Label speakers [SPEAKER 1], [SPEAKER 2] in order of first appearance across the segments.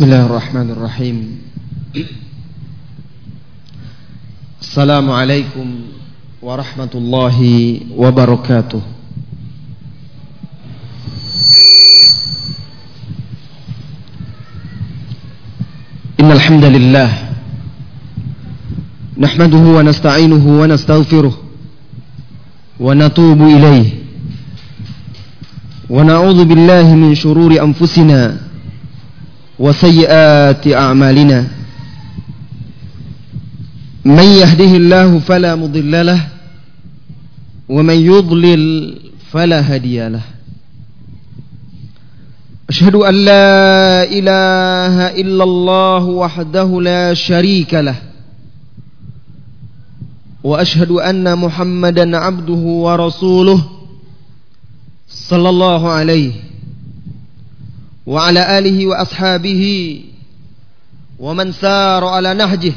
[SPEAKER 1] بسم الله الرحمن الرحيم. السلام عليكم ورحمة الله وبركاته. إن الحمد لله نحمده ونستعينه ونستغفره ونتوب إليه. ونعوذ بالله من شرور أنفسنا وسيئات أعمالنا. من يهده الله فلا مضل له ومن يضلل فلا هدي له. أشهد أن لا إله إلا الله وحده لا شريك له وأشهد أن محمدا عبده ورسوله صلى الله عليه وعلى آله وأصحابه ومن سار على نهجه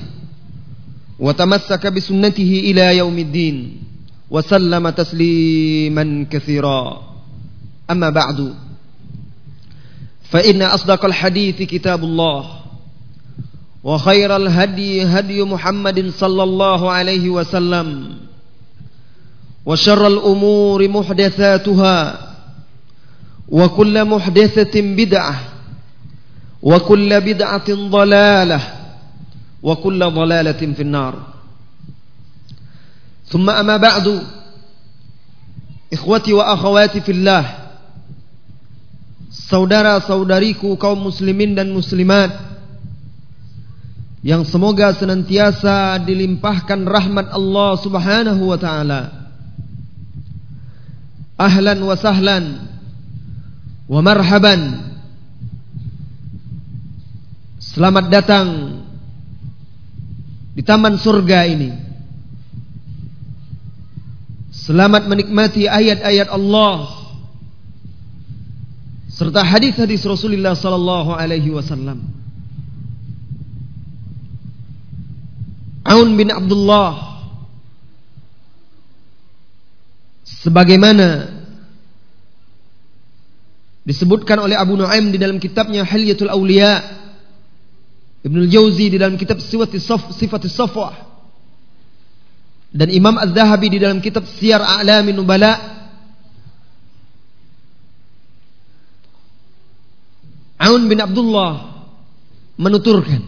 [SPEAKER 1] وتمسك بسنته إلى يوم الدين وسلم تسليما كثيرا. أما بعد فإن أصدق الحديث كتاب الله وخير الهدي هدي محمد صلى الله عليه وسلم وشر الأمور محدثاتها وكل محدثة بدعة وكل بدعة ضلالة وكل ضلالة في النار ثم أما بعد إخوتي وأخواتي في الله saudara-saudariku kaum muslimin dan muslimat yang semoga senantiasa dilimpahkan rahmat Allah Subhanahu wa taala. Ahlan wa sahlan Wa marhaban. Selamat datang di taman surga ini. Selamat menikmati ayat-ayat Allah serta hadis-hadis Rasulullah sallallahu alaihi wasallam. Aun bin Abdullah. Sebagaimana disebutkan oleh Abu Nuaim di dalam kitabnya Hilyatul Auliya Ibnu Jauzi di dalam kitab Sifat Safwah dan Imam Az-Zahabi di dalam kitab Siyar A'lamin Nubala. Aun bin Abdullah menuturkan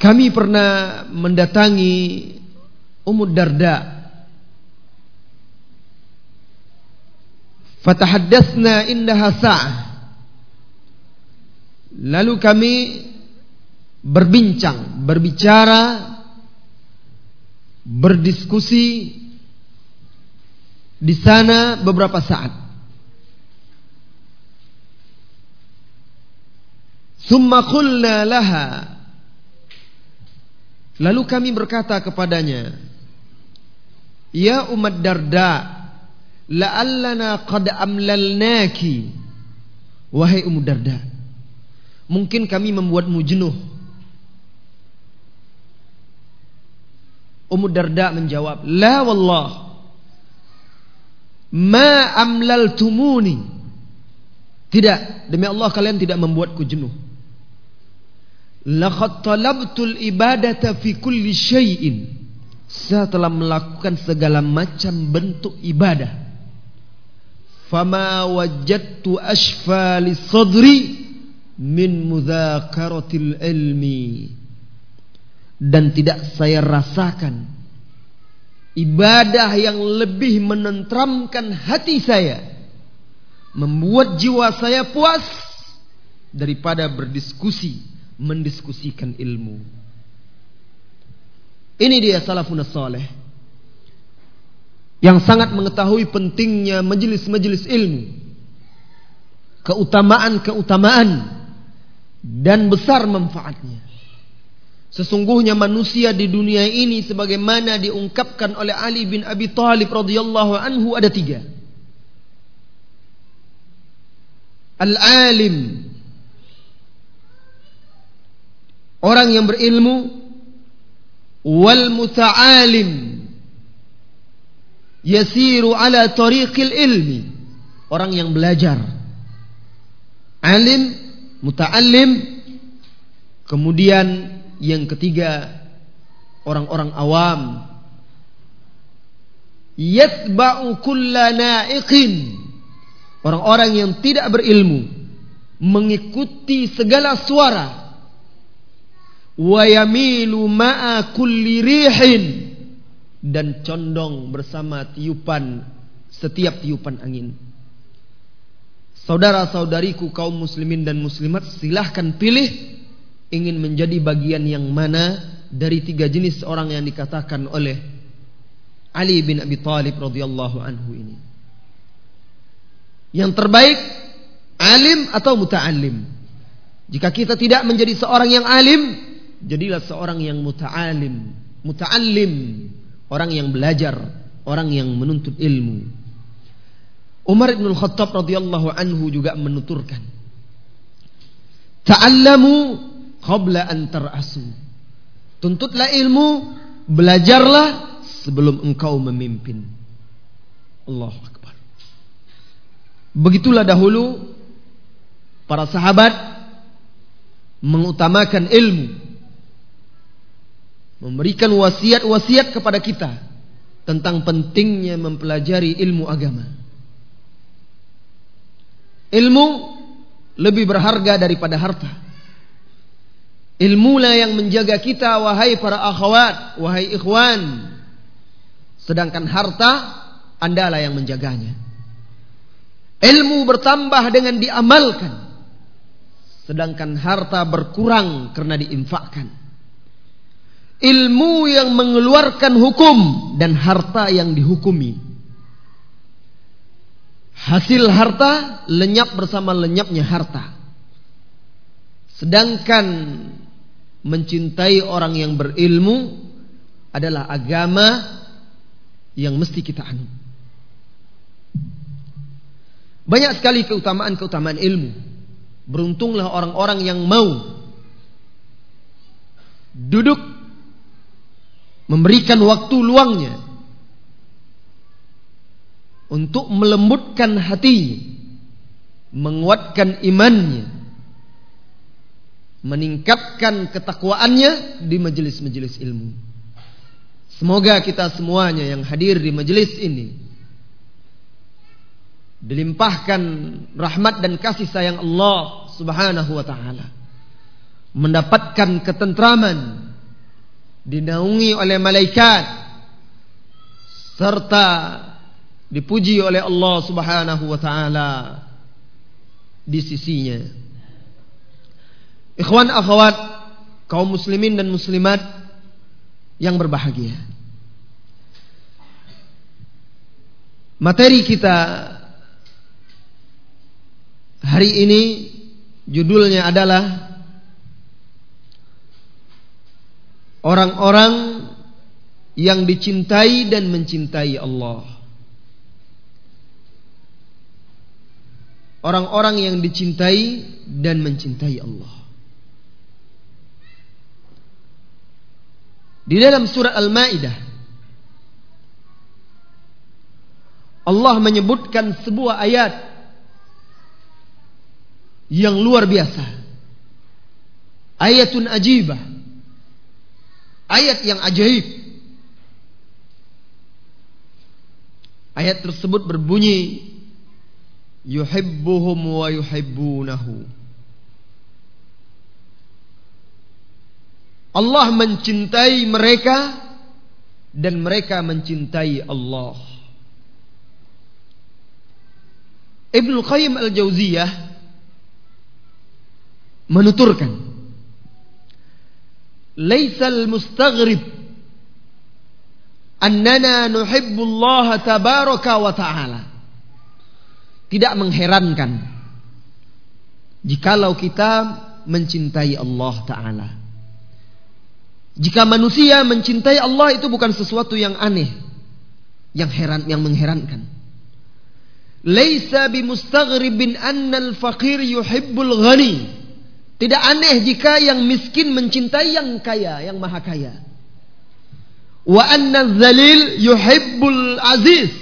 [SPEAKER 1] kami pernah mendatangi Ummu Darda Fatahaddatsna indaha sa'ah. Lalu kami berbincang, berbicara, berdiskusi di sana beberapa saat. Summa qulna laha Lalu kami berkata kepadanya Ya umat Darda la'allana qad amlalnaki. Wahai Ummu Darda mungkin kami membuatmu jenuh. Ummu Darda menjawab la wallah. Ma amlaltumuni. Tidak demi Allah kalian tidak membuatku jenuh. Laqad talabtul ibadata fi kulli syai'in. Saya telah melakukan segala macam bentuk ibadah fama wajadtu ashfa sadri min mudhakaratil ilmi. Dan tidak saya rasakan ibadah yang lebih menentramkan hati saya membuat jiwa saya puas daripada berdiskusi mendiskusikan ilmu. Ini dia salafun salih yang sangat mengetahui pentingnya majelis-majelis ilmu, keutamaan-keutamaan dan besar manfaatnya. Sesungguhnya manusia di dunia ini sebagaimana diungkapkan oleh Ali bin Abi Thalib radhiyallahu anhu ada tiga. Al-alim Orang yang berilmu Wal muta'alim yasiru ala tariqil ilmi orang yang belajar alim, muta'allim. Kemudian yang ketiga orang-orang awam. Yatba'u kulla na'iqin. Orang-orang yang tidak berilmu mengikuti segala suara. Wa yamilu ma'a kulli rihin dan condong bersama tiupan setiap tiupan angin. Saudara-saudariku kaum muslimin dan muslimat silahkan pilih ingin menjadi bagian yang mana dari tiga jenis orang yang dikatakan oleh Ali bin Abi Thalib radhiyallahu anhu ini. Yang terbaik alim atau muta'alim. Jika kita tidak menjadi seorang yang alim, jadilah seorang yang muta'alim, muta'allim, orang yang belajar, orang yang menuntut ilmu. Umar bin Khattab radhiyallahu anhu juga menuturkan, "Ta'allamu qabla an tar'asu." Tuntutlah ilmu, belajarlah sebelum engkau memimpin. Allahu akbar. Begitulah dahulu para sahabat mengutamakan ilmu. Memberikan wasiat-wasiat kepada kita tentang pentingnya mempelajari ilmu agama. Ilmu lebih berharga daripada harta. Ilmulah yang menjaga kita wahai para akhwat, wahai ikhwan. Sedangkan harta andalah yang menjaganya. Ilmu bertambah dengan diamalkan. Sedangkan harta berkurang karena diinfakkan. Ilmu yang mengeluarkan hukum dan harta yang dihukumi. Hasil harta lenyap bersama lenyapnya harta. Sedangkan mencintai orang yang berilmu adalah agama yang mesti kita anut. Banyak sekali keutamaan-keutamaan ilmu. Beruntunglah orang-orang yang mau duduk memberikan waktu luangnya untuk melembutkan hati, menguatkan imannya, meningkatkan ketakwaannya di majelis-majelis ilmu. Semoga kita semuanya yang hadir di majelis ini dilimpahkan rahmat dan kasih sayang Allah Subhanahu wa taala. Mendapatkan ketentraman dinaungi oleh malaikat serta dipuji oleh Allah Subhanahu wa taala di sisinya. Ikhwan akhwat kaum muslimin dan muslimat yang berbahagia. Materi kita hari ini judulnya adalah orang-orang yang dicintai dan mencintai Allah. orang-orang yang dicintai dan mencintai Allah. Di dalam surat Al-Maidah Allah menyebutkan sebuah ayat yang luar biasa. Ayatun ajibah. Ayat yang ajaib. Ayat tersebut berbunyi yuhibbuhum wa yuhibbunahu. Allah mencintai mereka dan mereka mencintai Allah. Ibnu Qayyim Al-Jauziyah menuturkan Mustaghrib annana nuhibbu Allah tabaraka wa ta'ala tidak mengherankan jikalau kita mencintai Allah taala. Jika manusia mencintai Allah itu bukan sesuatu yang aneh, yang heran, yang mengherankan. Laisa bimustaghribin annal faqir yuhibbul ghani. Tidak aneh jika yang miskin mencintai yang kaya, yang maha kaya. Wa anna zalil yuhibbul aziz.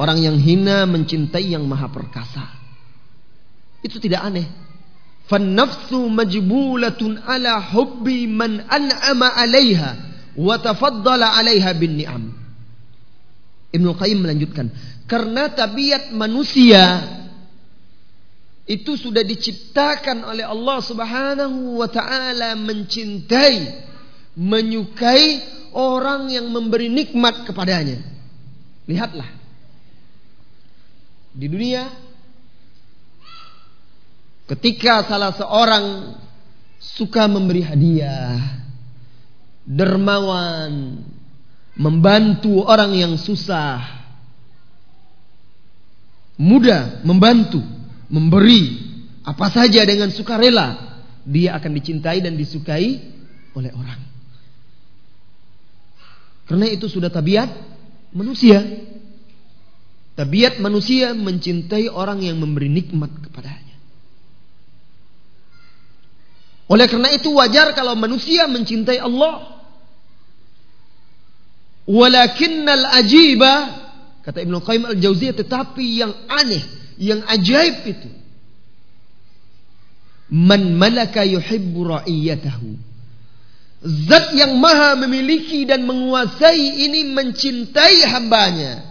[SPEAKER 1] Orang yang hina mencintai yang maha perkasa. Itu tidak aneh. Fannafsu majbulatun ala hubbi man an'ama 'alaiha wa tafaddala 'alaiha bin ni'am. Ibnu Qayyim melanjutkan, karena tabiat manusia itu sudah diciptakan oleh Allah Subhanahu wa taala mencintai, menyukai orang yang memberi nikmat kepadanya. Lihatlah. Di dunia Ketika salah seorang suka memberi hadiah, dermawan, membantu orang yang susah, mudah membantu, memberi apa saja dengan sukarela, dia akan dicintai dan disukai oleh orang. Karena itu sudah tabiat manusia. Tabiat manusia mencintai orang yang memberi nikmat kepadanya. Oleh karena itu wajar kalau manusia mencintai Allah. Walakinnal ajiba kata Ibnu Qayyim al-Jauziyah tetapi yang aneh, yang ajaib itu man malaka yuhibbu ra'iyatahu. Zat yang maha memiliki dan menguasai ini mencintai hambanya.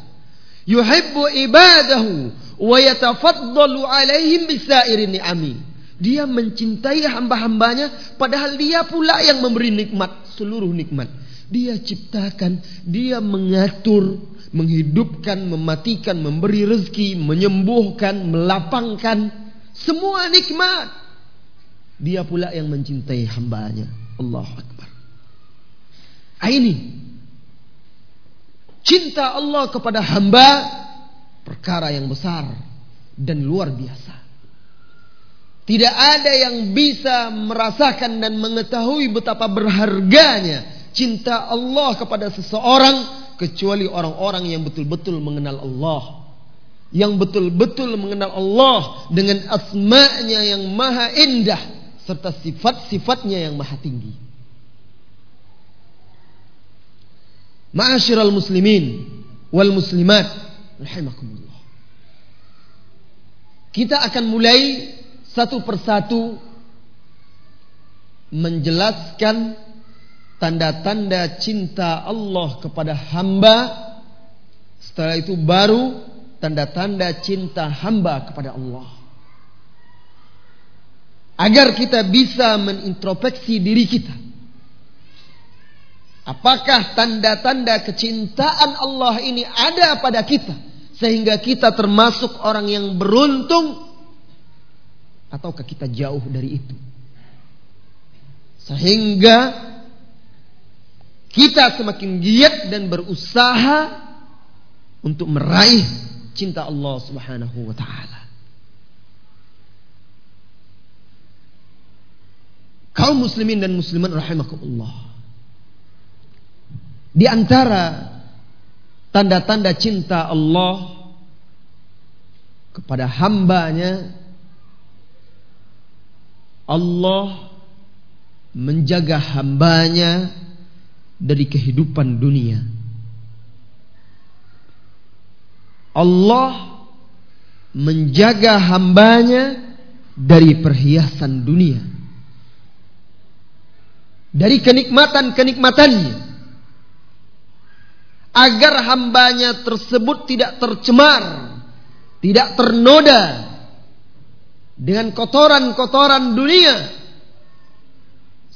[SPEAKER 1] Yuhibbu ibadahu wa yatafaddalu alaihim bisairi ni'ami dia mencintai hamba-hambanya padahal dia pula yang memberi nikmat, seluruh nikmat. Dia ciptakan, dia mengatur, menghidupkan, mematikan, memberi rezeki, menyembuhkan, melapangkan. Semua nikmat. Dia pula yang mencintai hambanya. Allah Akbar. Ah, ini. Cinta Allah kepada hamba perkara yang besar dan luar biasa. Tidak ada yang bisa merasakan dan mengetahui betapa berharganya cinta Allah kepada seseorang kecuali orang-orang yang betul-betul mengenal Allah. Yang betul-betul mengenal Allah dengan asma'nya yang maha indah serta sifat-sifatnya yang maha tinggi. Ma'asyiral muslimin wal muslimat rahimakumullah. Kita akan mulai satu persatu menjelaskan tanda-tanda cinta Allah kepada hamba. Setelah itu baru tanda-tanda cinta hamba kepada Allah. Agar kita bisa menintrospeksi diri kita. Apakah tanda-tanda kecintaan Allah ini ada pada kita sehingga kita termasuk orang yang beruntung ataukah kita jauh dari itu? Sehingga kita semakin giat dan berusaha untuk meraih cinta Allah Subhanahu wa taala. Kaum muslimin dan muslimat rahimakumullah. Di antara tanda-tanda cinta Allah kepada hambanya Allah menjaga hambanya dari kehidupan dunia. Allah menjaga hambanya dari perhiasan dunia. Dari kenikmatan-kenikmatannya. Agar hambanya tersebut tidak tercemar. Tidak ternoda dengan kotoran-kotoran dunia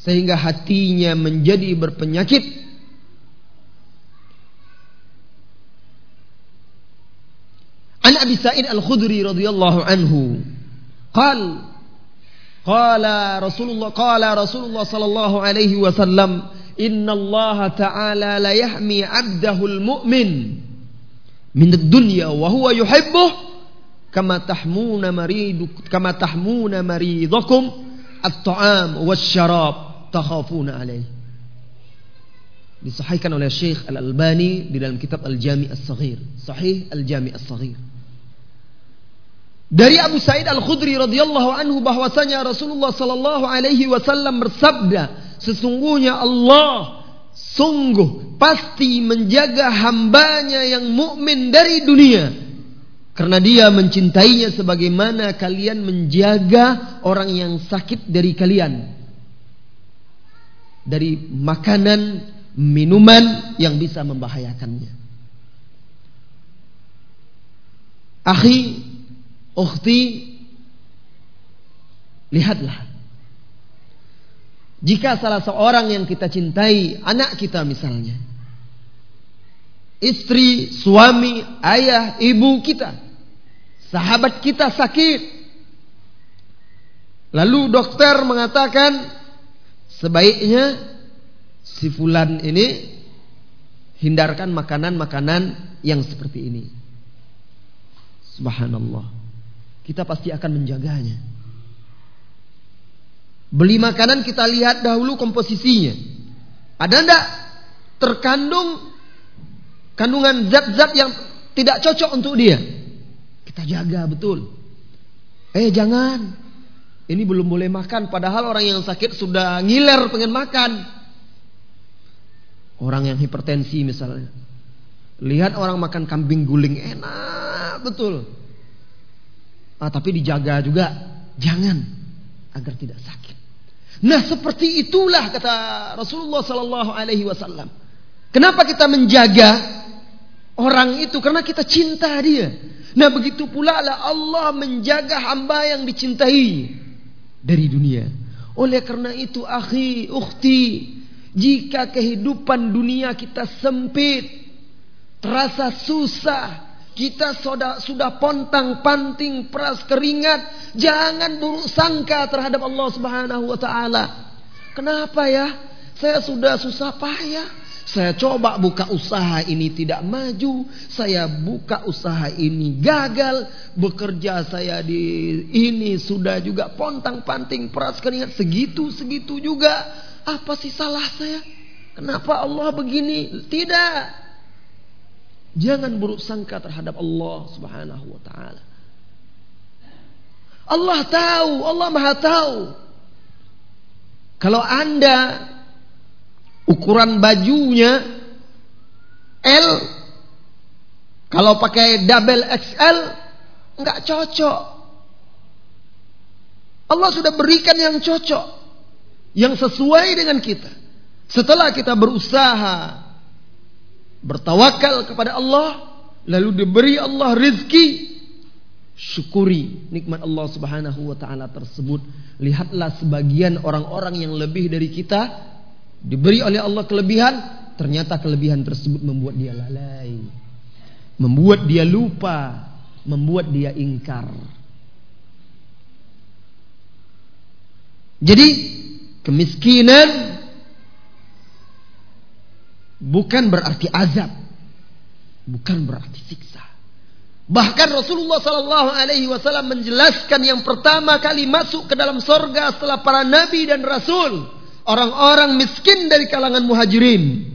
[SPEAKER 1] sehingga hatinya menjadi berpenyakit. An Abi Sa'id Al-Khudri radhiyallahu anhu qal qala Rasulullah qala Rasulullah sallallahu alaihi wasallam inna Allah ta'ala la yahmi 'abdahu al-mu'min min ad-dunya wa huwa yuhibbuhu kama tahmuna maridu kama tahmuna maridakum at-ta'am wasyarab takhafuna alaih. Disahihkan oleh Syekh Al-Albani di dalam kitab Al-Jami' As-Saghir. Sahih Al-Jami' As-Saghir. Dari Abu Sa'id Al-Khudri radhiyallahu anhu bahwasanya Rasulullah sallallahu alaihi wasallam bersabda sesungguhnya Allah sungguh pasti menjaga hambanya yang mukmin dari dunia. Karena dia mencintainya sebagaimana kalian menjaga orang yang sakit dari kalian. Dari makanan, minuman yang bisa membahayakannya. Akhi, ukhti, lihatlah. Jika salah seorang yang kita cintai, anak kita misalnya, istri, suami, ayah, ibu kita, sahabat kita sakit. Lalu dokter mengatakan sebaiknya si fulan ini hindarkan makanan-makanan yang seperti ini. Subhanallah. Kita pasti akan menjaganya. Beli makanan kita lihat dahulu komposisinya. Ada enggak terkandung kandungan zat-zat yang tidak cocok untuk dia. Kita jaga betul. Eh jangan. Ini belum boleh makan padahal orang yang sakit sudah ngiler pengen makan. Orang yang hipertensi misalnya. Lihat orang makan kambing guling enak betul. Ah, tapi dijaga juga. Jangan agar tidak sakit. Nah, seperti itulah kata Rasulullah sallallahu alaihi wasallam. Kenapa kita menjaga orang itu karena kita cinta dia. Nah begitu pula lah Allah menjaga hamba yang dicintai dari dunia. Oleh karena itu akhi, ukhti, jika kehidupan dunia kita sempit, terasa susah, kita sudah sudah pontang panting peras keringat, jangan buruk sangka terhadap Allah Subhanahu wa taala. Kenapa ya? Saya sudah susah payah, saya coba buka usaha ini tidak maju, saya buka usaha ini gagal, bekerja saya di ini sudah juga pontang-panting peras keringat segitu segitu juga. Apa sih salah saya? Kenapa Allah begini? Tidak. Jangan buruk sangka terhadap Allah Subhanahu wa taala. Allah tahu, Allah Maha tahu. Kalau Anda ukuran bajunya L. Kalau pakai double XL nggak cocok. Allah sudah berikan yang cocok yang sesuai dengan kita. Setelah kita berusaha bertawakal kepada Allah lalu diberi Allah rizki syukuri nikmat Allah Subhanahu wa taala tersebut. Lihatlah sebagian orang-orang yang lebih dari kita diberi oleh Allah kelebihan, ternyata kelebihan tersebut membuat dia lalai, membuat dia lupa, membuat dia ingkar. Jadi kemiskinan bukan berarti azab, bukan berarti siksa. Bahkan Rasulullah Sallallahu Alaihi Wasallam menjelaskan yang pertama kali masuk ke dalam sorga setelah para nabi dan rasul orang-orang miskin dari kalangan muhajirin.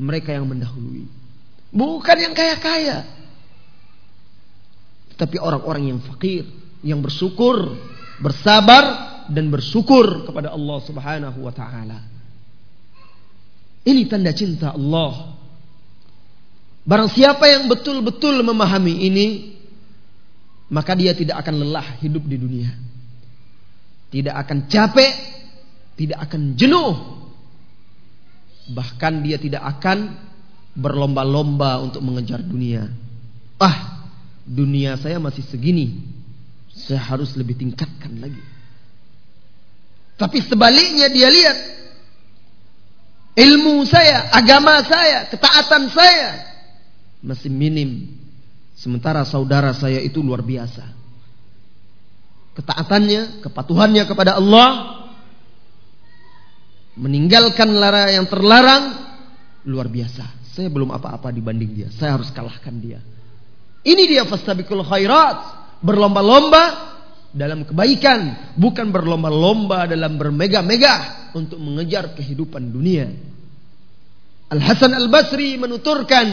[SPEAKER 1] Mereka yang mendahului. Bukan yang kaya-kaya. Tapi orang-orang yang fakir, yang bersyukur, bersabar dan bersyukur kepada Allah Subhanahu wa taala. Ini tanda cinta Allah. Barang siapa yang betul-betul memahami ini, maka dia tidak akan lelah hidup di dunia. Tidak akan capek tidak akan jenuh. Bahkan dia tidak akan berlomba-lomba untuk mengejar dunia. Ah, dunia saya masih segini. Saya harus lebih tingkatkan lagi. Tapi sebaliknya dia lihat ilmu saya, agama saya, ketaatan saya masih minim. Sementara saudara saya itu luar biasa. Ketaatannya, kepatuhannya kepada Allah meninggalkan lara yang terlarang luar biasa. Saya belum apa-apa dibanding dia. Saya harus kalahkan dia. Ini dia fastabiqul khairat, berlomba-lomba dalam kebaikan, bukan berlomba-lomba dalam bermegah-megah untuk mengejar kehidupan dunia. Al Hasan Al Basri menuturkan,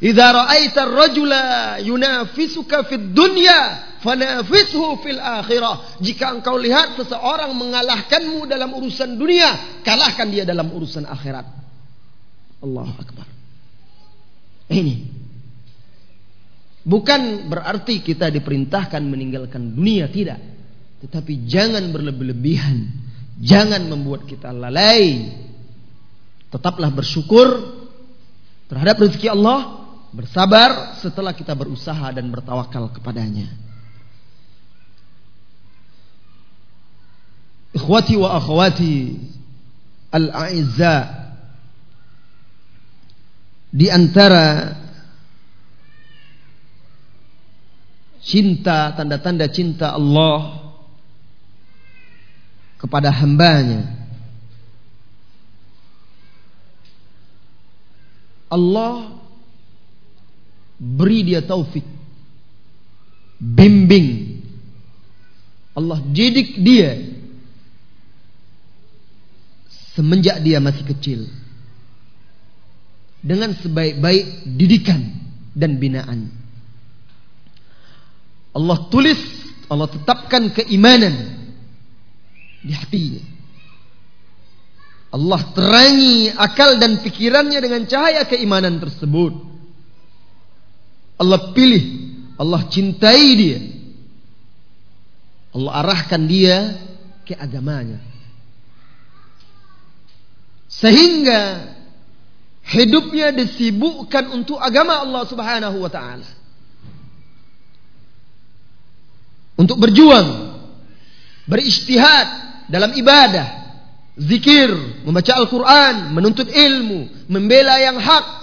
[SPEAKER 1] "Idza ra'aita ar-rajula yunafisuka fid dunya fanafishu fil akhirah. Jika engkau lihat seseorang mengalahkanmu dalam urusan dunia, kalahkan dia dalam urusan akhirat. Allah akbar. Ini. Bukan berarti kita diperintahkan meninggalkan dunia, tidak. Tetapi jangan berlebih-lebihan. Jangan membuat kita lalai. Tetaplah bersyukur terhadap rezeki Allah. Bersabar setelah kita berusaha dan bertawakal kepadanya. Ikhwati wa akhwati al-a'izza di antara cinta tanda-tanda cinta Allah kepada hambanya Allah beri dia taufik bimbing Allah didik dia semenjak dia masih kecil dengan sebaik-baik didikan dan binaan. Allah tulis, Allah tetapkan keimanan di hatinya. Allah terangi akal dan pikirannya dengan cahaya keimanan tersebut. Allah pilih, Allah cintai dia. Allah arahkan dia ke agamanya. Sehingga hidupnya disibukkan untuk agama Allah Subhanahu wa taala. Untuk berjuang, beristihad dalam ibadah, zikir, membaca Al-Qur'an, menuntut ilmu, membela yang hak.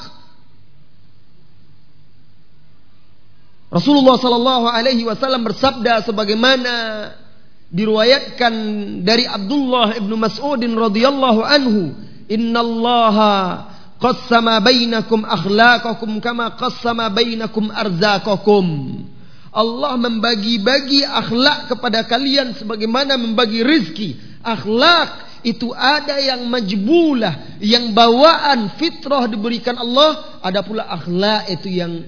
[SPEAKER 1] Rasulullah sallallahu alaihi wasallam bersabda sebagaimana diriwayatkan dari Abdullah ibnu Mas'udin radhiyallahu anhu innallaha qassama bainakum akhlaqakum kama qassama bainakum arzaqakum Allah membagi-bagi akhlak kepada kalian sebagaimana membagi rizki. Akhlak itu ada yang majbulah yang bawaan fitrah diberikan Allah ada pula akhlak itu yang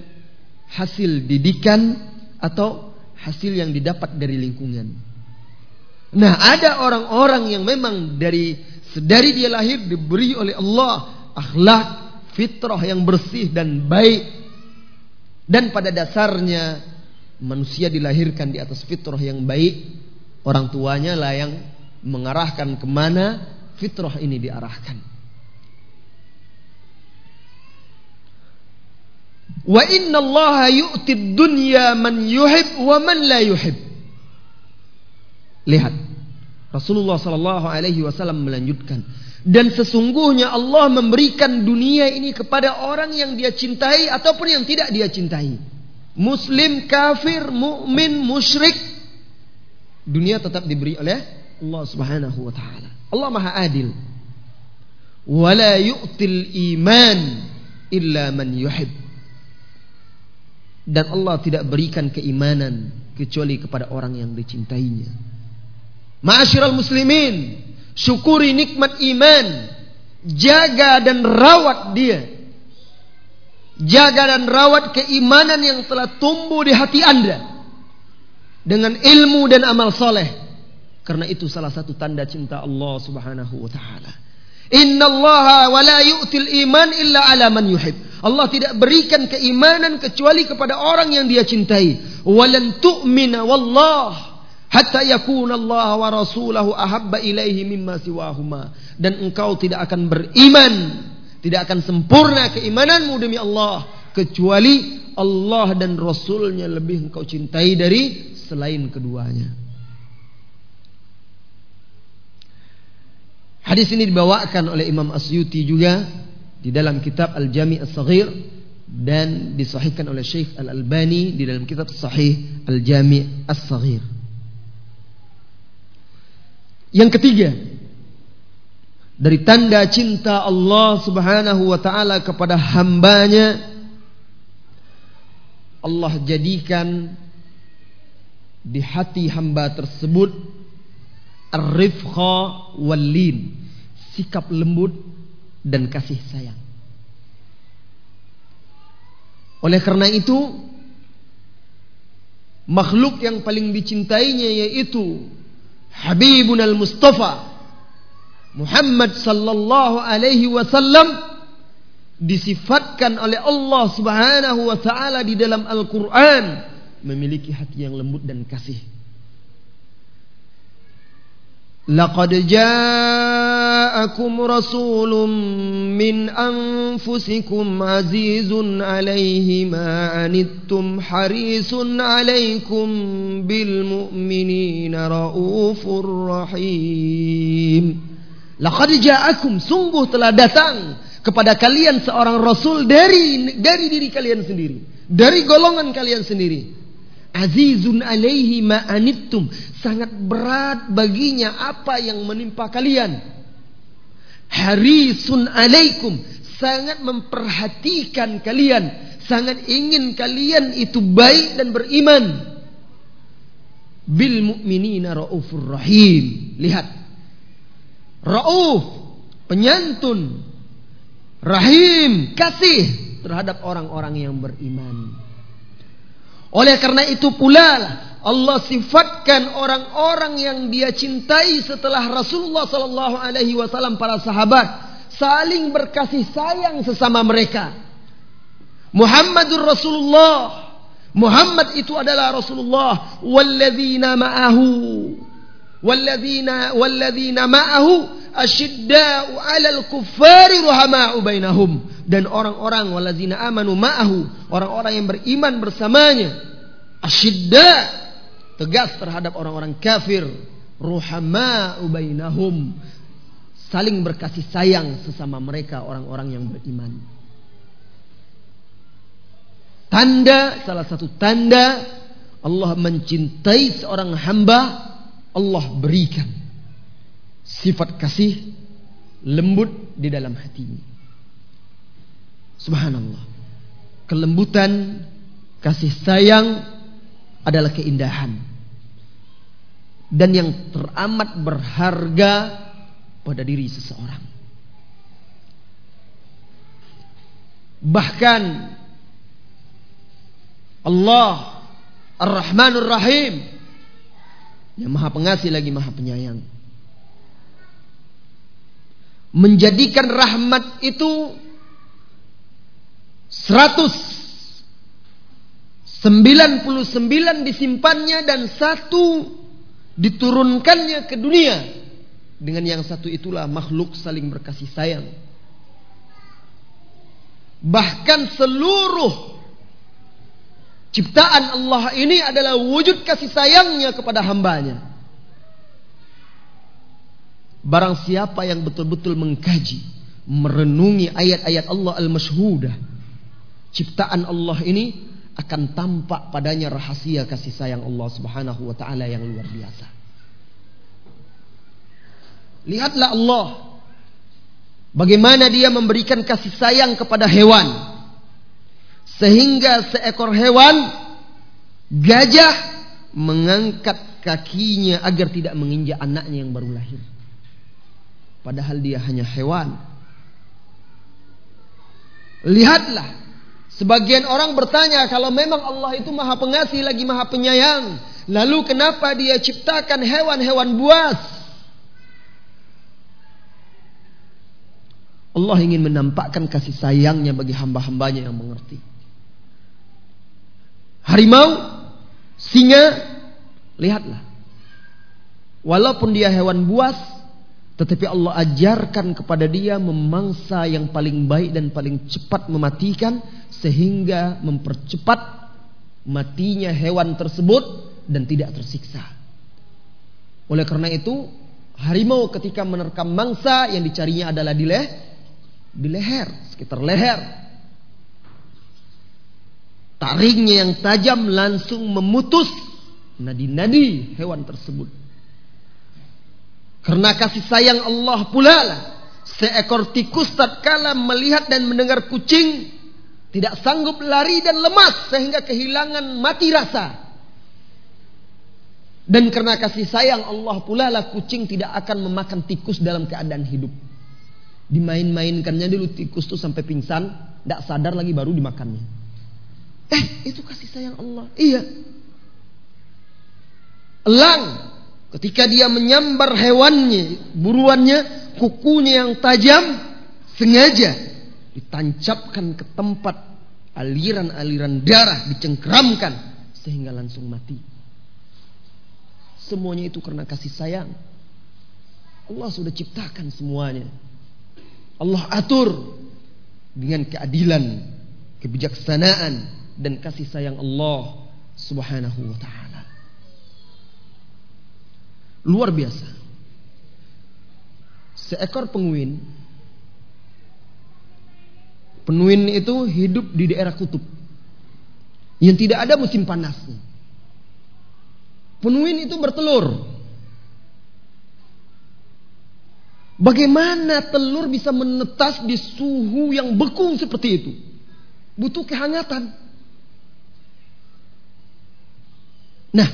[SPEAKER 1] hasil didikan atau hasil yang didapat dari lingkungan nah ada orang-orang yang memang dari dari dia lahir diberi oleh Allah akhlak fitrah yang bersih dan baik. Dan pada dasarnya manusia dilahirkan di atas fitrah yang baik. Orang tuanya lah yang mengarahkan ke mana fitrah ini diarahkan. Wa inna Allah yu'ti dunya man yuhib wa man la yuhib. Lihat. Rasulullah sallallahu alaihi wasallam melanjutkan dan sesungguhnya Allah memberikan dunia ini kepada orang yang dia cintai ataupun yang tidak dia cintai. Muslim, kafir, mukmin, musyrik, dunia tetap diberi oleh Allah Subhanahu wa taala. Allah Maha Adil. Wala yu'til iman illa man yuhib. Dan Allah tidak berikan keimanan kecuali kepada orang yang dicintainya. Ma'asyiral muslimin, syukuri nikmat iman, jaga dan rawat dia. Jaga dan rawat keimanan yang telah tumbuh di hati Anda dengan ilmu dan amal soleh. Karena itu salah satu tanda cinta Allah Subhanahu wa taala. Inna Allah wa la yu'til iman illa ala man yuhib. Allah tidak berikan keimanan kecuali kepada orang yang dia cintai. Walan tu'mina wallah hatta yakuna Allah wa rasulahu ahabba ilaihi mimma siwahuma dan engkau tidak akan beriman tidak akan sempurna keimananmu demi Allah kecuali Allah dan Rasulnya lebih engkau cintai dari selain keduanya Hadis ini dibawakan oleh Imam Asyuti juga di dalam kitab Al-Jami' As-Saghir dan disahihkan oleh Syekh Al-Albani di dalam kitab Sahih Al-Jami' As-Saghir. Yang ketiga, dari tanda cinta Allah Subhanahu wa taala kepada hambanya Allah jadikan di hati hamba tersebut ar-rifqa wal-lin, sikap lembut dan kasih sayang. Oleh karena itu makhluk yang paling dicintainya yaitu Habibun al-Mustafa Muhammad sallallahu alaihi wasallam disifatkan oleh Allah Subhanahu wa taala di dalam Al-Qur'an memiliki hati yang lembut dan kasih. Ja'akum rasulun min anfusikum azizun 'alaihi ma anittum harisun 'alaikum bil mu'minina raufur rahim. Laqad ja'akum sungguh telah datang kepada kalian seorang rasul dari dari diri kalian sendiri, dari golongan kalian sendiri Azizun alaihi ma'anittum. Sangat berat baginya apa yang menimpa kalian. Harisun alaikum. Sangat memperhatikan kalian. Sangat ingin kalian itu baik dan beriman. Bil mu'minina ra'ufur rahim. Lihat. Ra'uf. Penyantun. Rahim. Kasih terhadap orang-orang yang beriman. Oleh karena itu pula Allah sifatkan orang-orang yang dia cintai setelah Rasulullah sallallahu alaihi wasallam para sahabat saling berkasih sayang sesama mereka. Muhammadur Rasulullah. Muhammad itu adalah Rasulullah walladzina ma'ahu walladzina walladzina ma'ahu asyidda'u 'alal kuffari ruhama'u bainahum dan orang-orang walazina amanu ma'ahu, orang-orang yang beriman bersamanya. Asyidda tegas terhadap orang-orang kafir, ruhama bainahum, saling berkasih sayang sesama mereka orang-orang yang beriman. Tanda salah satu tanda Allah mencintai seorang hamba, Allah berikan sifat kasih lembut di dalam hatinya. Subhanallah. Kelembutan, kasih sayang adalah keindahan. Dan yang teramat berharga pada diri seseorang. Bahkan Allah Ar-Rahmanur Rahim yang maha pengasih lagi maha penyayang menjadikan rahmat itu Seratus sembilan puluh sembilan disimpannya dan satu diturunkannya ke dunia. Dengan yang satu itulah makhluk saling berkasih sayang. Bahkan seluruh ciptaan Allah ini adalah wujud kasih sayangnya kepada hambanya. Barang siapa yang betul-betul mengkaji, merenungi ayat-ayat Allah al-masyhudah, ciptaan Allah ini akan tampak padanya rahasia kasih sayang Allah Subhanahu wa taala yang luar biasa. Lihatlah Allah bagaimana dia memberikan kasih sayang kepada hewan sehingga seekor hewan gajah mengangkat kakinya agar tidak menginjak anaknya yang baru lahir. Padahal dia hanya hewan. Lihatlah Sebagian orang bertanya kalau memang Allah itu maha pengasih lagi maha penyayang. Lalu kenapa dia ciptakan hewan-hewan buas? Allah ingin menampakkan kasih sayangnya bagi hamba-hambanya yang mengerti. Harimau, singa, lihatlah. Walaupun dia hewan buas, tetapi Allah ajarkan kepada dia memangsa yang paling baik dan paling cepat mematikan sehingga mempercepat matinya hewan tersebut dan tidak tersiksa. Oleh karena itu, harimau ketika menerkam mangsa yang dicarinya adalah di, leh, di leher, sekitar leher. Taringnya yang tajam langsung memutus nadi-nadi hewan tersebut. Karena kasih sayang Allah pula lah, seekor tikus tatkala melihat dan mendengar kucing tidak sanggup lari dan lemas sehingga kehilangan mati rasa. Dan karena kasih sayang Allah pula lah kucing tidak akan memakan tikus dalam keadaan hidup. Dimain-mainkannya dulu tikus itu sampai pingsan, tidak sadar lagi baru dimakannya. Eh, itu kasih sayang Allah. Iya. Elang ketika dia menyambar hewannya, buruannya, kukunya yang tajam sengaja ditancapkan ke tempat aliran-aliran darah dicengkeramkan sehingga langsung mati. Semuanya itu karena kasih sayang. Allah sudah ciptakan semuanya. Allah atur dengan keadilan, kebijaksanaan dan kasih sayang Allah Subhanahu wa taala. Luar biasa. Seekor penguin Penguin itu hidup di daerah kutub yang tidak ada musim panasnya. Penguin itu bertelur. Bagaimana telur bisa menetas di suhu yang beku seperti itu? Butuh kehangatan. Nah,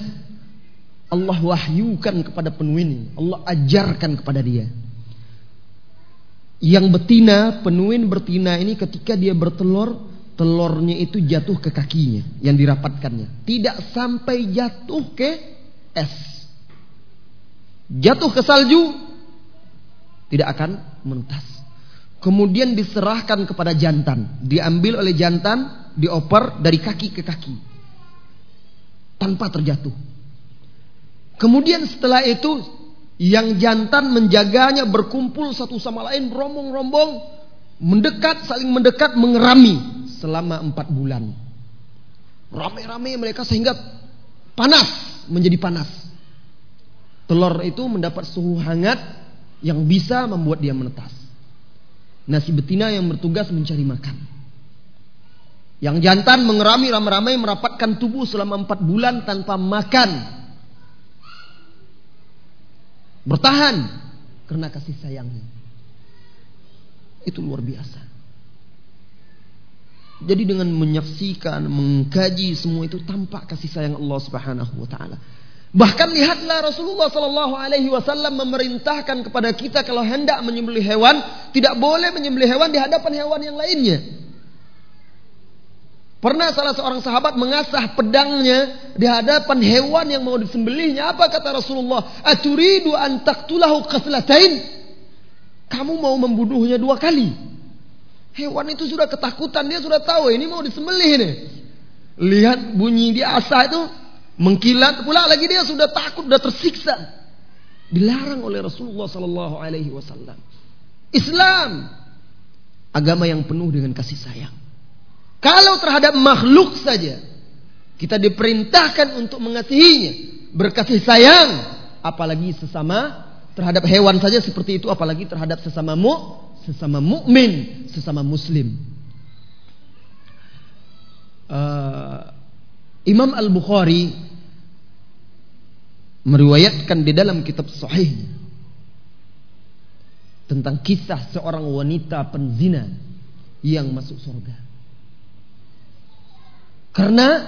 [SPEAKER 1] Allah wahyukan kepada penuin, Allah ajarkan kepada dia. Yang betina, penuin betina ini ketika dia bertelur, telurnya itu jatuh ke kakinya yang dirapatkannya. Tidak sampai jatuh ke es. Jatuh ke salju tidak akan mentas. Kemudian diserahkan kepada jantan, diambil oleh jantan, dioper dari kaki ke kaki. Tanpa terjatuh. Kemudian setelah itu yang jantan menjaganya berkumpul satu sama lain rombong-rombong mendekat saling mendekat mengerami selama empat bulan. Rame-rame mereka sehingga panas menjadi panas. Telur itu mendapat suhu hangat yang bisa membuat dia menetas. Nasi betina yang bertugas mencari makan. Yang jantan mengerami ramai-ramai merapatkan tubuh selama empat bulan tanpa makan. Bertahan karena kasih sayangnya. Itu luar biasa. Jadi dengan menyaksikan, mengkaji semua itu tampak kasih sayang Allah Subhanahu wa taala. Bahkan lihatlah Rasulullah sallallahu alaihi wasallam memerintahkan kepada kita kalau hendak menyembelih hewan, tidak boleh menyembelih hewan di hadapan hewan yang lainnya. Pernah salah seorang sahabat mengasah pedangnya di hadapan hewan yang mau disembelihnya. Apa kata Rasulullah? Aturidu an taqtulahu? Kamu mau membunuhnya dua kali? Hewan itu sudah ketakutan, dia sudah tahu ini mau disembelih nih. Lihat bunyi dia asa itu mengkilat pula lagi dia sudah takut, sudah tersiksa. Dilarang oleh Rasulullah sallallahu alaihi wasallam. Islam agama yang penuh dengan kasih sayang. Kalau terhadap makhluk saja kita diperintahkan untuk mengasihinya, berkasih sayang, apalagi sesama terhadap hewan saja seperti itu apalagi terhadap sesama mu sesama mukmin, sesama muslim. Uh, Imam Al Bukhari meriwayatkan di dalam kitab Sahih tentang kisah seorang wanita penzina yang masuk surga. Karena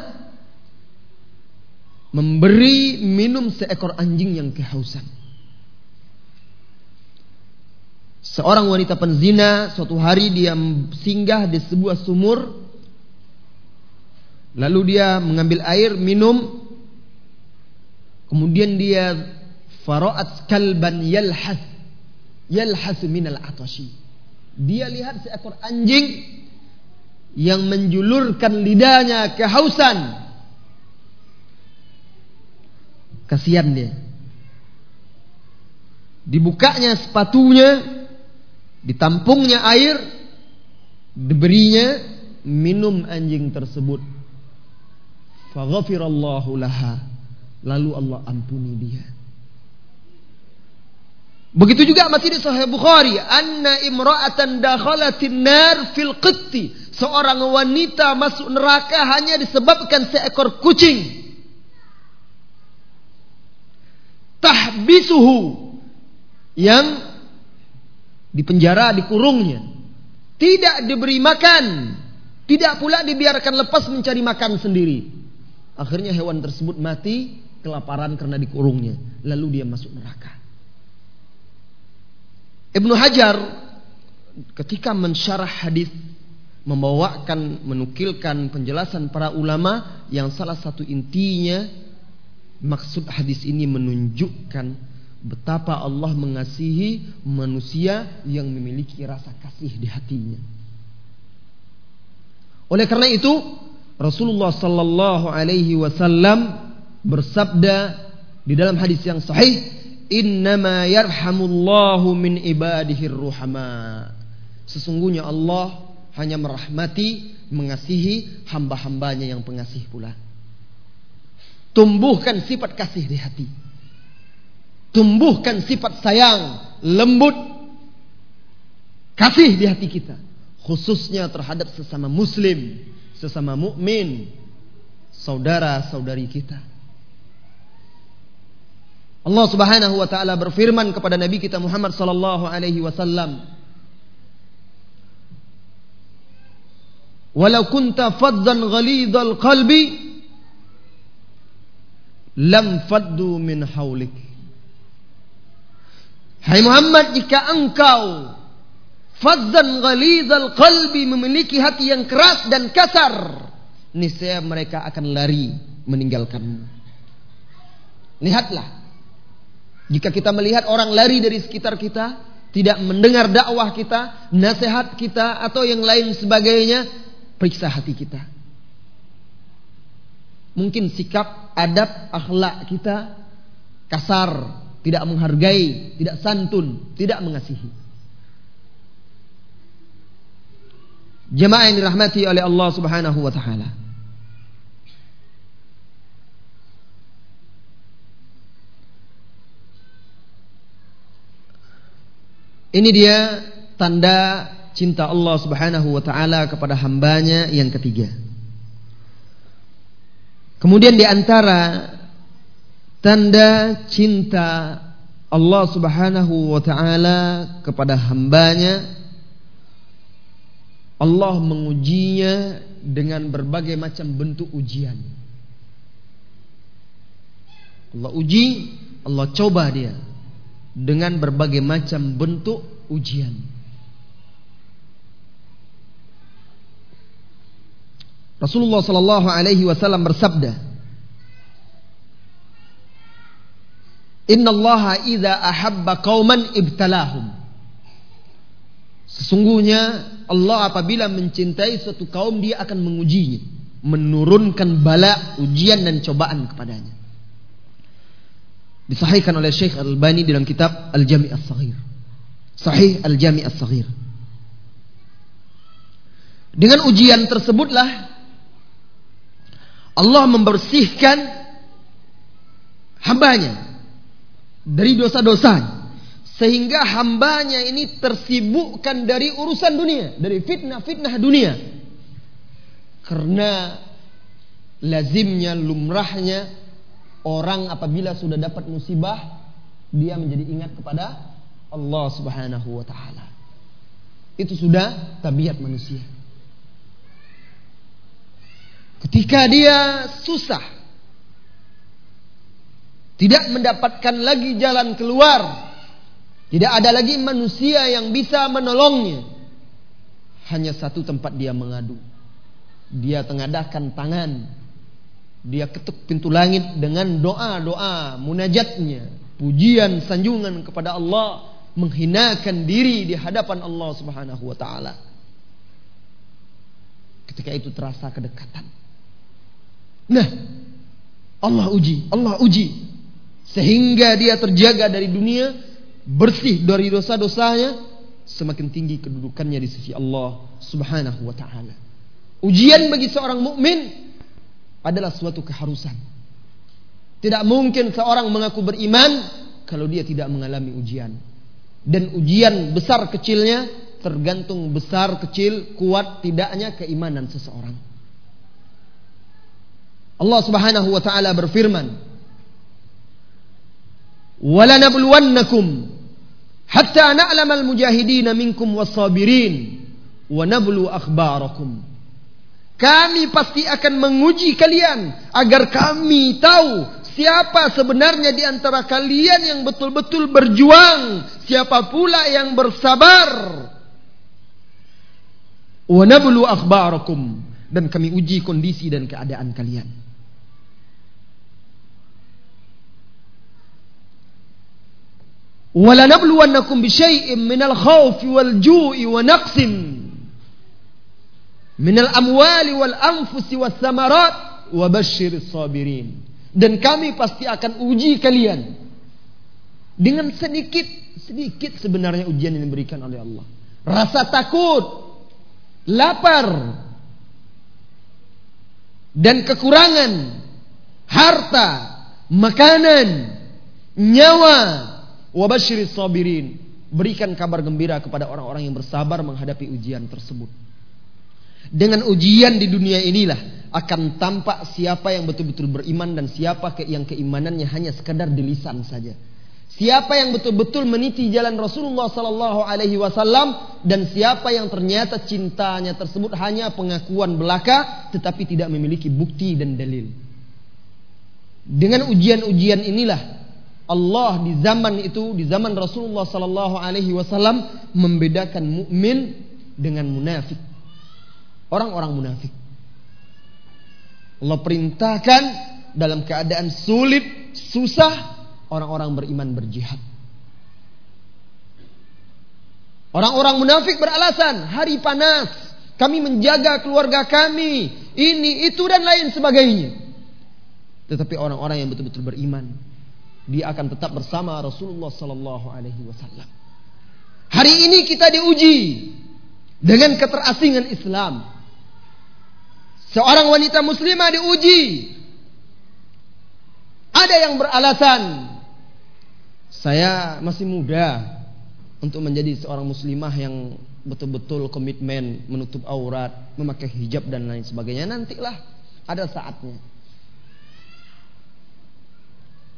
[SPEAKER 1] memberi minum seekor anjing yang kehausan. Seorang wanita penzina suatu hari dia singgah di sebuah sumur. Lalu dia mengambil air minum. Kemudian dia faraat kalban yalhas. Yalhas minal atashi. Dia lihat seekor anjing yang menjulurkan lidahnya kehausan kasihan dia dibukanya sepatunya Ditampungnya air, diberinya minum anjing tersebut. Faghfirallahu laha. Lalu Allah ampuni dia. Begitu juga masih di Sahih Bukhari, anna imra'atan dakhalatin nar fil qitti. Seorang wanita masuk neraka hanya disebabkan seekor kucing. Tahbisuhu yang di penjara, dikurungnya. Tidak diberi makan. Tidak pula dibiarkan lepas mencari makan sendiri. Akhirnya hewan tersebut mati kelaparan karena dikurungnya. Lalu dia masuk neraka. Ibnu Hajar ketika mensyarah hadis membawakan menukilkan penjelasan para ulama yang salah satu intinya maksud hadis ini menunjukkan Betapa Allah mengasihi manusia yang memiliki rasa kasih di hatinya. Oleh karena itu, Rasulullah sallallahu alaihi wasallam bersabda di dalam hadis yang sahih, "Innama yarhamullahu min ibadihi ruhama." Sesungguhnya Allah hanya merahmati, mengasihi hamba-hambanya yang pengasih pula. Tumbuhkan sifat kasih di hati. Tumbuhkan sifat sayang, lembut, kasih di hati kita, khususnya terhadap sesama muslim, sesama mukmin, saudara-saudari kita. Allah Subhanahu wa taala berfirman kepada Nabi kita Muhammad sallallahu alaihi wasallam, "Walau kunta faddan ghalidhal qalbi lam faddu min haulik." Hai Muhammad jika engkau fadzan ghalidhal qalbi memiliki hati yang keras dan kasar niscaya mereka akan lari meninggalkanmu lihatlah jika kita melihat orang lari dari sekitar kita tidak mendengar dakwah kita nasihat kita atau yang lain sebagainya periksa hati kita mungkin sikap adab akhlak kita kasar tidak menghargai, tidak santun, tidak mengasihi. Jemaah yang dirahmati oleh Allah Subhanahu wa taala. Ini dia tanda cinta Allah Subhanahu wa taala kepada hambanya yang ketiga. Kemudian di antara tanda cinta Allah subhanahu wa ta'ala kepada hambanya Allah mengujinya dengan berbagai macam bentuk ujian Allah uji Allah coba dia dengan berbagai macam bentuk ujian Rasulullah sallallahu alaihi wasallam bersabda Innallaha idza ahabba qauman ibtalahum. Sesungguhnya Allah apabila mencintai suatu kaum dia akan mengujinya, menurunkan bala, ujian dan cobaan kepadanya. Disahihkan oleh Syekh Al-Albani dalam kitab Al-Jami' As-Saghir. Sahih Al-Jami' As-Saghir. Dengan ujian tersebutlah Allah membersihkan hambanya dari dosa-dosa sehingga hambanya ini tersibukkan dari urusan dunia dari fitnah-fitnah dunia. Karena lazimnya lumrahnya orang apabila sudah dapat musibah dia menjadi ingat kepada Allah Subhanahu wa taala. Itu sudah tabiat manusia ketika dia susah tidak mendapatkan lagi jalan keluar. Tidak ada lagi manusia yang bisa menolongnya. Hanya satu tempat dia mengadu. Dia tengadahkan tangan. Dia ketuk pintu langit dengan doa-doa munajatnya. Pujian, sanjungan kepada Allah. Menghinakan diri di hadapan Allah subhanahu wa ta'ala. Ketika itu terasa kedekatan. Nah, Allah uji, Allah uji sehingga dia terjaga dari dunia bersih dari dosa-dosanya semakin tinggi kedudukannya di sisi Allah Subhanahu wa taala. Ujian bagi seorang mukmin adalah suatu keharusan. Tidak mungkin seorang mengaku beriman kalau dia tidak mengalami ujian. Dan ujian besar kecilnya tergantung besar kecil kuat tidaknya keimanan seseorang. Allah Subhanahu wa taala berfirman, "Walanabluwannakum hatta na'lamal mujahidina minkum was-sabirin wa nablu akhbarakum." Kami pasti akan menguji kalian agar kami tahu siapa sebenarnya di antara kalian yang betul-betul berjuang, siapa pula yang bersabar. Wa nablu akhbarakum dan kami uji kondisi dan keadaan kalian. ولنبلونكم بشيء من الخوف والجوع ونقص minal amwali wal anfusi was samarat wa basyiris sabirin. Dan kami pasti akan uji kalian dengan sedikit sedikit sebenarnya ujian yang diberikan oleh Allah. Rasa takut, lapar, dan kekurangan harta, makanan, nyawa, sabirin. Berikan kabar gembira kepada orang-orang yang bersabar menghadapi ujian tersebut. Dengan ujian di dunia inilah akan tampak siapa yang betul-betul beriman dan siapa yang keimanannya hanya sekadar di lisan saja. Siapa yang betul-betul meniti jalan Rasulullah sallallahu alaihi wasallam dan siapa yang ternyata cintanya tersebut hanya pengakuan belaka tetapi tidak memiliki bukti dan dalil. Dengan ujian-ujian inilah Allah di zaman itu di zaman Rasulullah sallallahu alaihi wasallam membedakan mukmin dengan munafik. Orang-orang munafik. Allah perintahkan dalam keadaan sulit, susah orang-orang beriman berjihad. Orang-orang munafik beralasan, hari panas, kami menjaga keluarga kami, ini, itu dan lain sebagainya. Tetapi orang-orang yang betul-betul beriman, dia akan tetap bersama Rasulullah sallallahu alaihi wasallam. Hari ini kita diuji dengan keterasingan Islam. Seorang wanita muslimah diuji. Ada yang beralasan saya masih muda untuk menjadi seorang muslimah yang betul-betul komitmen menutup aurat, memakai hijab dan lain sebagainya. Nantilah ada saatnya.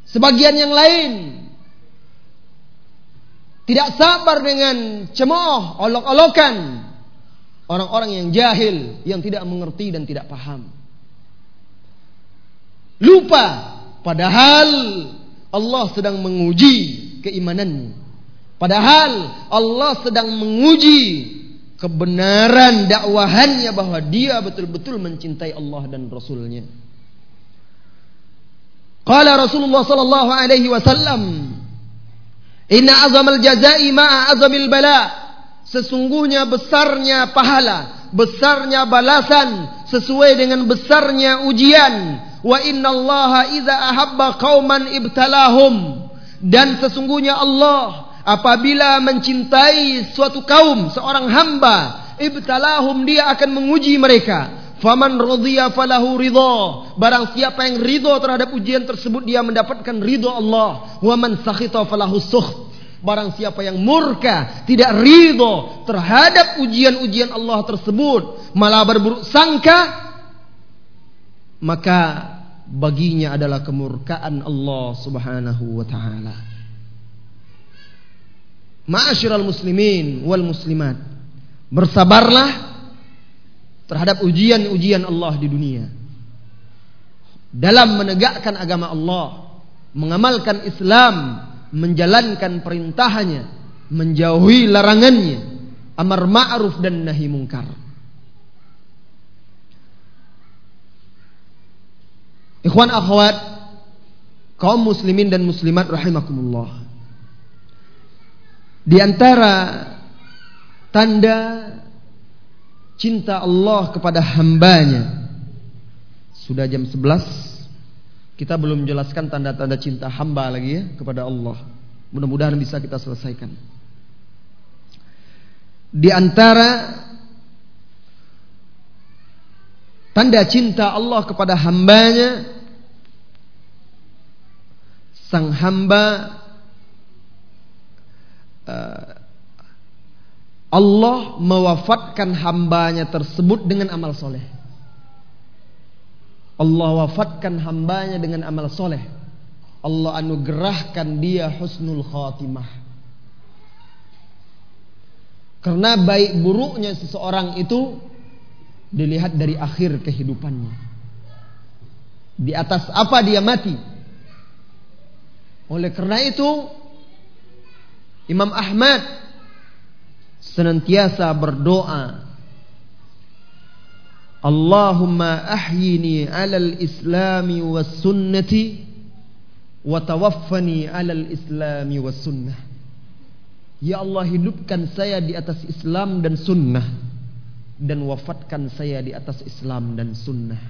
[SPEAKER 1] Sebagian yang lain tidak sabar dengan cemooh, olok-olokan orang-orang yang jahil, yang tidak mengerti dan tidak paham. Lupa padahal Allah sedang menguji keimananmu. Padahal Allah sedang menguji kebenaran dakwahannya bahwa dia betul-betul mencintai Allah dan Rasulnya. Qala Rasulullah sallallahu alaihi wasallam, "Inna azamal jazai ma'a azamil bala." Sesungguhnya besarnya pahala, besarnya balasan sesuai dengan besarnya ujian. Wa innallaha idza ahabba qauman ibtalahum. Dan sesungguhnya Allah apabila mencintai suatu kaum seorang hamba ibtalahum dia akan menguji mereka faman radhiya falahu ridha. Barang siapa yang ridho terhadap ujian tersebut dia mendapatkan ridho Allah. Wa man sakhita falahu sukh. Barang siapa yang murka tidak ridho terhadap ujian-ujian Allah tersebut malah berburuk sangka maka baginya adalah kemurkaan Allah Subhanahu wa taala. Ma'asyiral muslimin wal muslimat, bersabarlah terhadap ujian-ujian Allah di dunia. Dalam menegakkan agama Allah, mengamalkan Islam, menjalankan perintahnya, menjauhi larangannya, amar ma'ruf dan nahi mungkar. Ikhwan akhwat kaum muslimin dan muslimat rahimakumullah. Di antara tanda cinta Allah kepada hambanya. Sudah jam 11 kita belum menjelaskan tanda-tanda cinta hamba lagi ya kepada Allah. Mudah-mudahan bisa kita selesaikan. Di antara Tanda cinta Allah kepada hambanya Sang hamba uh, Allah mewafatkan hambanya tersebut dengan amal soleh Allah wafatkan hambanya dengan amal soleh Allah anugerahkan dia husnul khatimah Karena baik buruknya seseorang itu dilihat dari akhir kehidupannya. Di atas apa dia mati. Oleh karena itu Imam Ahmad senantiasa berdoa Allahumma ahyini alal islami was sunnati wa tawaffani alal islami was sunnah Ya Allah hidupkan saya di atas Islam dan sunnah dan wafatkan saya di atas Islam dan sunnah.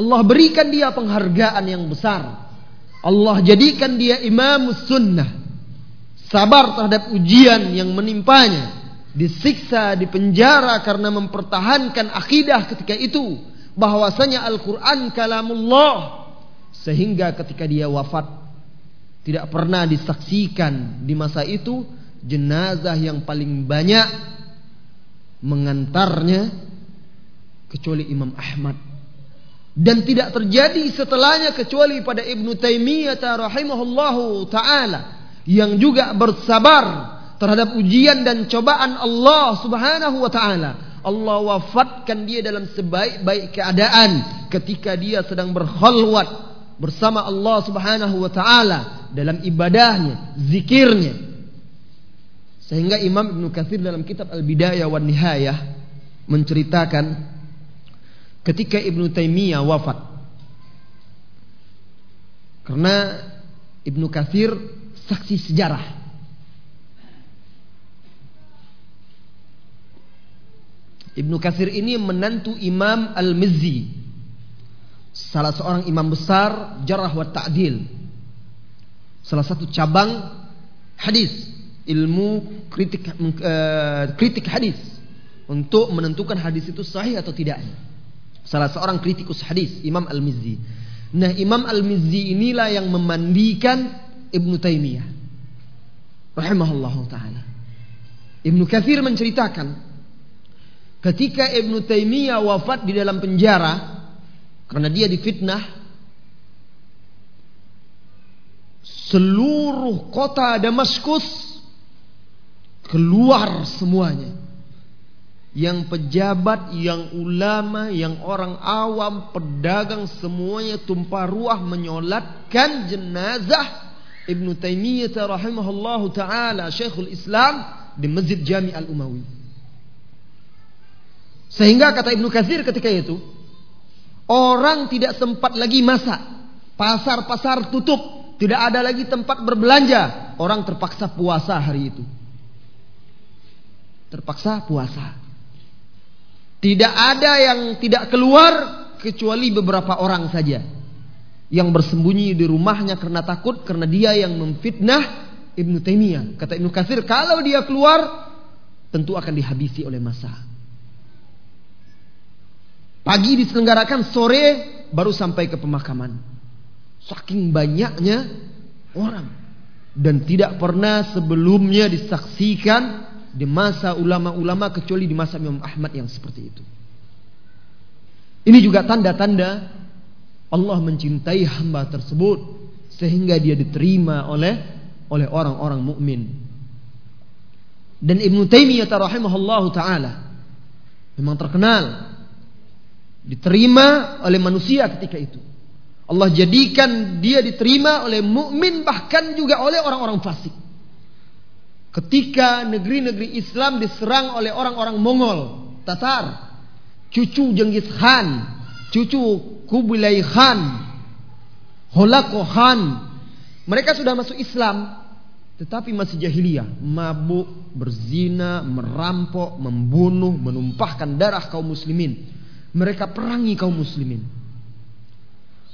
[SPEAKER 1] Allah berikan dia penghargaan yang besar. Allah jadikan dia imam sunnah. Sabar terhadap ujian yang menimpanya. Disiksa, dipenjara karena mempertahankan akidah ketika itu. Bahwasanya Al-Quran kalamullah. Sehingga ketika dia wafat. Tidak pernah disaksikan di masa itu. Jenazah yang paling banyak mengantarnya. Kecuali Imam Ahmad dan tidak terjadi setelahnya kecuali pada Ibnu Taimiyah rahimahullahu taala yang juga bersabar terhadap ujian dan cobaan Allah Subhanahu wa taala. Allah wafatkan dia dalam sebaik-baik keadaan ketika dia sedang berkhalwat bersama Allah Subhanahu wa taala dalam ibadahnya, zikirnya. Sehingga Imam Ibnu Katsir dalam kitab Al-Bidayah wan Nihayah menceritakan ketika Ibnu Taimiyah wafat. Karena Ibnu Katsir saksi sejarah. Ibnu Katsir ini menantu Imam Al-Mizzi. Salah seorang imam besar jarah wa ta'dil. Salah satu cabang hadis, ilmu kritik uh, kritik hadis untuk menentukan hadis itu sahih atau tidaknya. Salah seorang kritikus hadis, Imam Al-Mizzi. Nah, Imam Al-Mizzi inilah yang memandikan Ibnu Taimiyah. Rahimahullah taala. Ibnu Katsir menceritakan ketika Ibnu Taimiyah wafat di dalam penjara karena dia difitnah seluruh kota Damaskus keluar semuanya yang pejabat, yang ulama, yang orang awam, pedagang semuanya tumpah ruah menyolatkan jenazah Ibnu Taimiyah rahimahullahu taala Syekhul Islam di Masjid Jami Al Umawi. Sehingga kata Ibnu Katsir ketika itu orang tidak sempat lagi masak, pasar-pasar tutup, tidak ada lagi tempat berbelanja, orang terpaksa puasa hari itu. Terpaksa puasa. Tidak ada yang tidak keluar kecuali beberapa orang saja yang bersembunyi di rumahnya karena takut karena dia yang memfitnah Ibnu Taimiyah. Kata Ibnu Katsir, kalau dia keluar tentu akan dihabisi oleh masa. Pagi diselenggarakan, sore baru sampai ke pemakaman. Saking banyaknya orang dan tidak pernah sebelumnya disaksikan di masa ulama-ulama kecuali di masa Imam Ahmad yang seperti itu. Ini juga tanda-tanda Allah mencintai hamba tersebut sehingga dia diterima oleh oleh orang-orang mukmin. Dan Ibnu Taimiyah rahimahullah taala memang terkenal diterima oleh manusia ketika itu. Allah jadikan dia diterima oleh mukmin bahkan juga oleh orang-orang fasik. Ketika negeri-negeri Islam diserang oleh orang-orang Mongol, Tatar, cucu Jenghis Khan, cucu Kubilai Khan, Holako Khan, mereka sudah masuk Islam, tetapi masih jahiliyah, mabuk, berzina, merampok, membunuh, menumpahkan darah kaum muslimin. Mereka perangi kaum muslimin.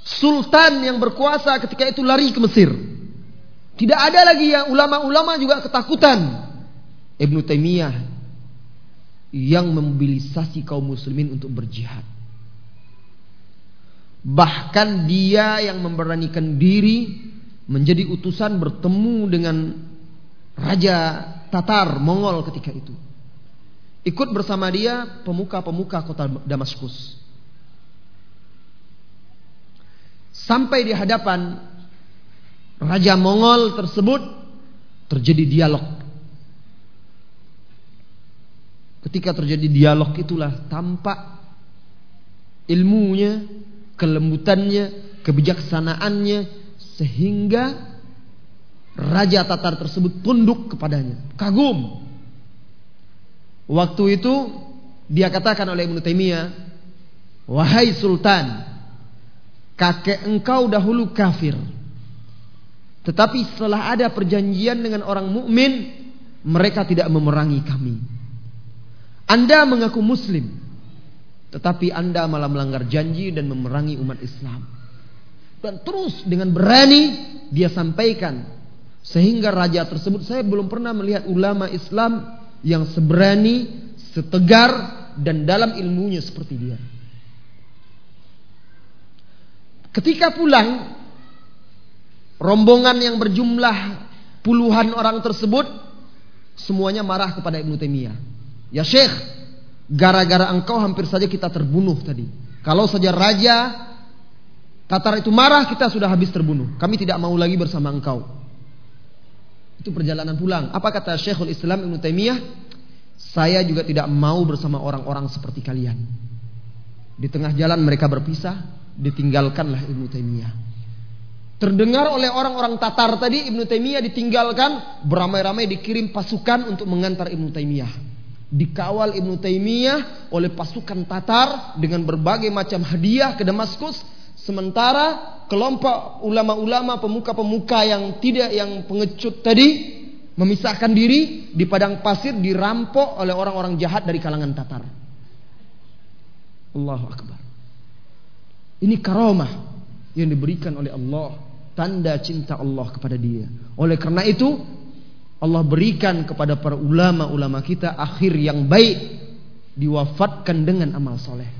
[SPEAKER 1] Sultan yang berkuasa ketika itu lari ke Mesir. Tidak ada lagi yang ulama-ulama juga ketakutan. Ibnu Taimiyah yang memobilisasi kaum muslimin untuk berjihad. Bahkan dia yang memberanikan diri menjadi utusan bertemu dengan raja Tatar Mongol ketika itu. Ikut bersama dia pemuka-pemuka kota Damaskus. Sampai di hadapan Raja Mongol tersebut terjadi dialog. Ketika terjadi dialog itulah tampak ilmunya, kelembutannya, kebijaksanaannya sehingga Raja Tatar tersebut tunduk kepadanya, kagum. Waktu itu dia katakan oleh Ibnu Taimiyah, "Wahai sultan, kakek engkau dahulu kafir." Tetapi setelah ada perjanjian dengan orang mukmin, mereka tidak memerangi kami. Anda mengaku muslim, tetapi Anda malah melanggar janji dan memerangi umat Islam. Dan terus dengan berani dia sampaikan sehingga raja tersebut saya belum pernah melihat ulama Islam yang seberani, setegar dan dalam ilmunya seperti dia. Ketika pulang rombongan yang berjumlah puluhan orang tersebut semuanya marah kepada Ibnu Taimiyah. Ya Syekh, gara-gara engkau hampir saja kita terbunuh tadi. Kalau saja raja Tatar itu marah, kita sudah habis terbunuh. Kami tidak mau lagi bersama engkau. Itu perjalanan pulang. Apa kata Syekhul Islam Ibnu Taimiyah? Saya juga tidak mau bersama orang-orang seperti kalian. Di tengah jalan mereka berpisah, ditinggalkanlah Ibnu Taimiyah. Terdengar oleh orang-orang Tatar tadi Ibnu Taimiyah ditinggalkan, beramai-ramai dikirim pasukan untuk mengantar Ibnu Taimiyah. Dikawal Ibnu Taimiyah oleh pasukan Tatar dengan berbagai macam hadiah ke Damaskus, sementara kelompok ulama-ulama pemuka-pemuka yang tidak yang pengecut tadi memisahkan diri di padang pasir dirampok oleh orang-orang jahat dari kalangan Tatar. Allahu Akbar. Ini karomah yang diberikan oleh Allah tanda cinta Allah kepada dia. Oleh karena itu Allah berikan kepada para ulama-ulama kita akhir yang baik diwafatkan dengan amal soleh.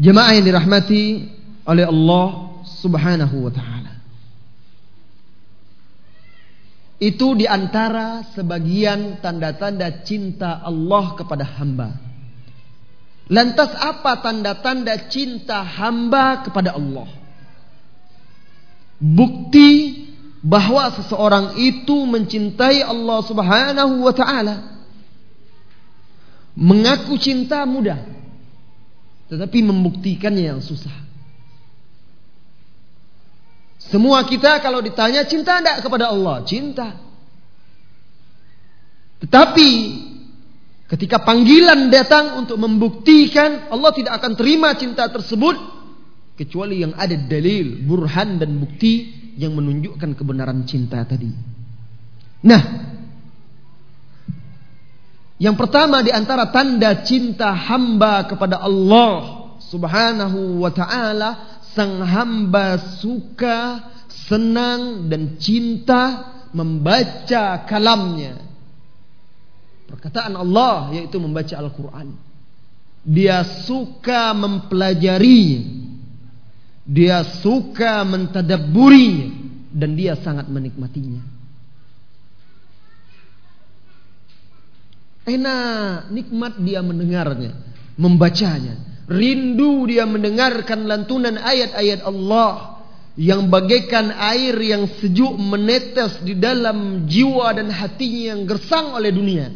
[SPEAKER 1] Jemaah yang dirahmati oleh Allah Subhanahu wa taala. Itu di antara sebagian tanda-tanda cinta Allah kepada hamba. Lantas apa tanda-tanda cinta hamba kepada Allah? Bukti bahwa seseorang itu mencintai Allah Subhanahu wa taala. Mengaku cinta mudah, tetapi membuktikannya yang susah. Semua kita kalau ditanya cinta tidak kepada Allah, cinta. Tetapi Ketika panggilan datang untuk membuktikan Allah tidak akan terima cinta tersebut kecuali yang ada dalil, burhan dan bukti yang menunjukkan kebenaran cinta tadi. Nah, yang pertama di antara tanda cinta hamba kepada Allah Subhanahu wa taala, sang hamba suka, senang dan cinta membaca kalamnya Perkataan Allah yaitu membaca Al-Quran. Dia suka mempelajarinya. Dia suka mentadaburinya. Dan dia sangat menikmatinya. Enak, nikmat dia mendengarnya. Membacanya. Rindu dia mendengarkan lantunan ayat-ayat Allah yang bagaikan air yang sejuk menetes di dalam jiwa dan hatinya yang gersang oleh dunia.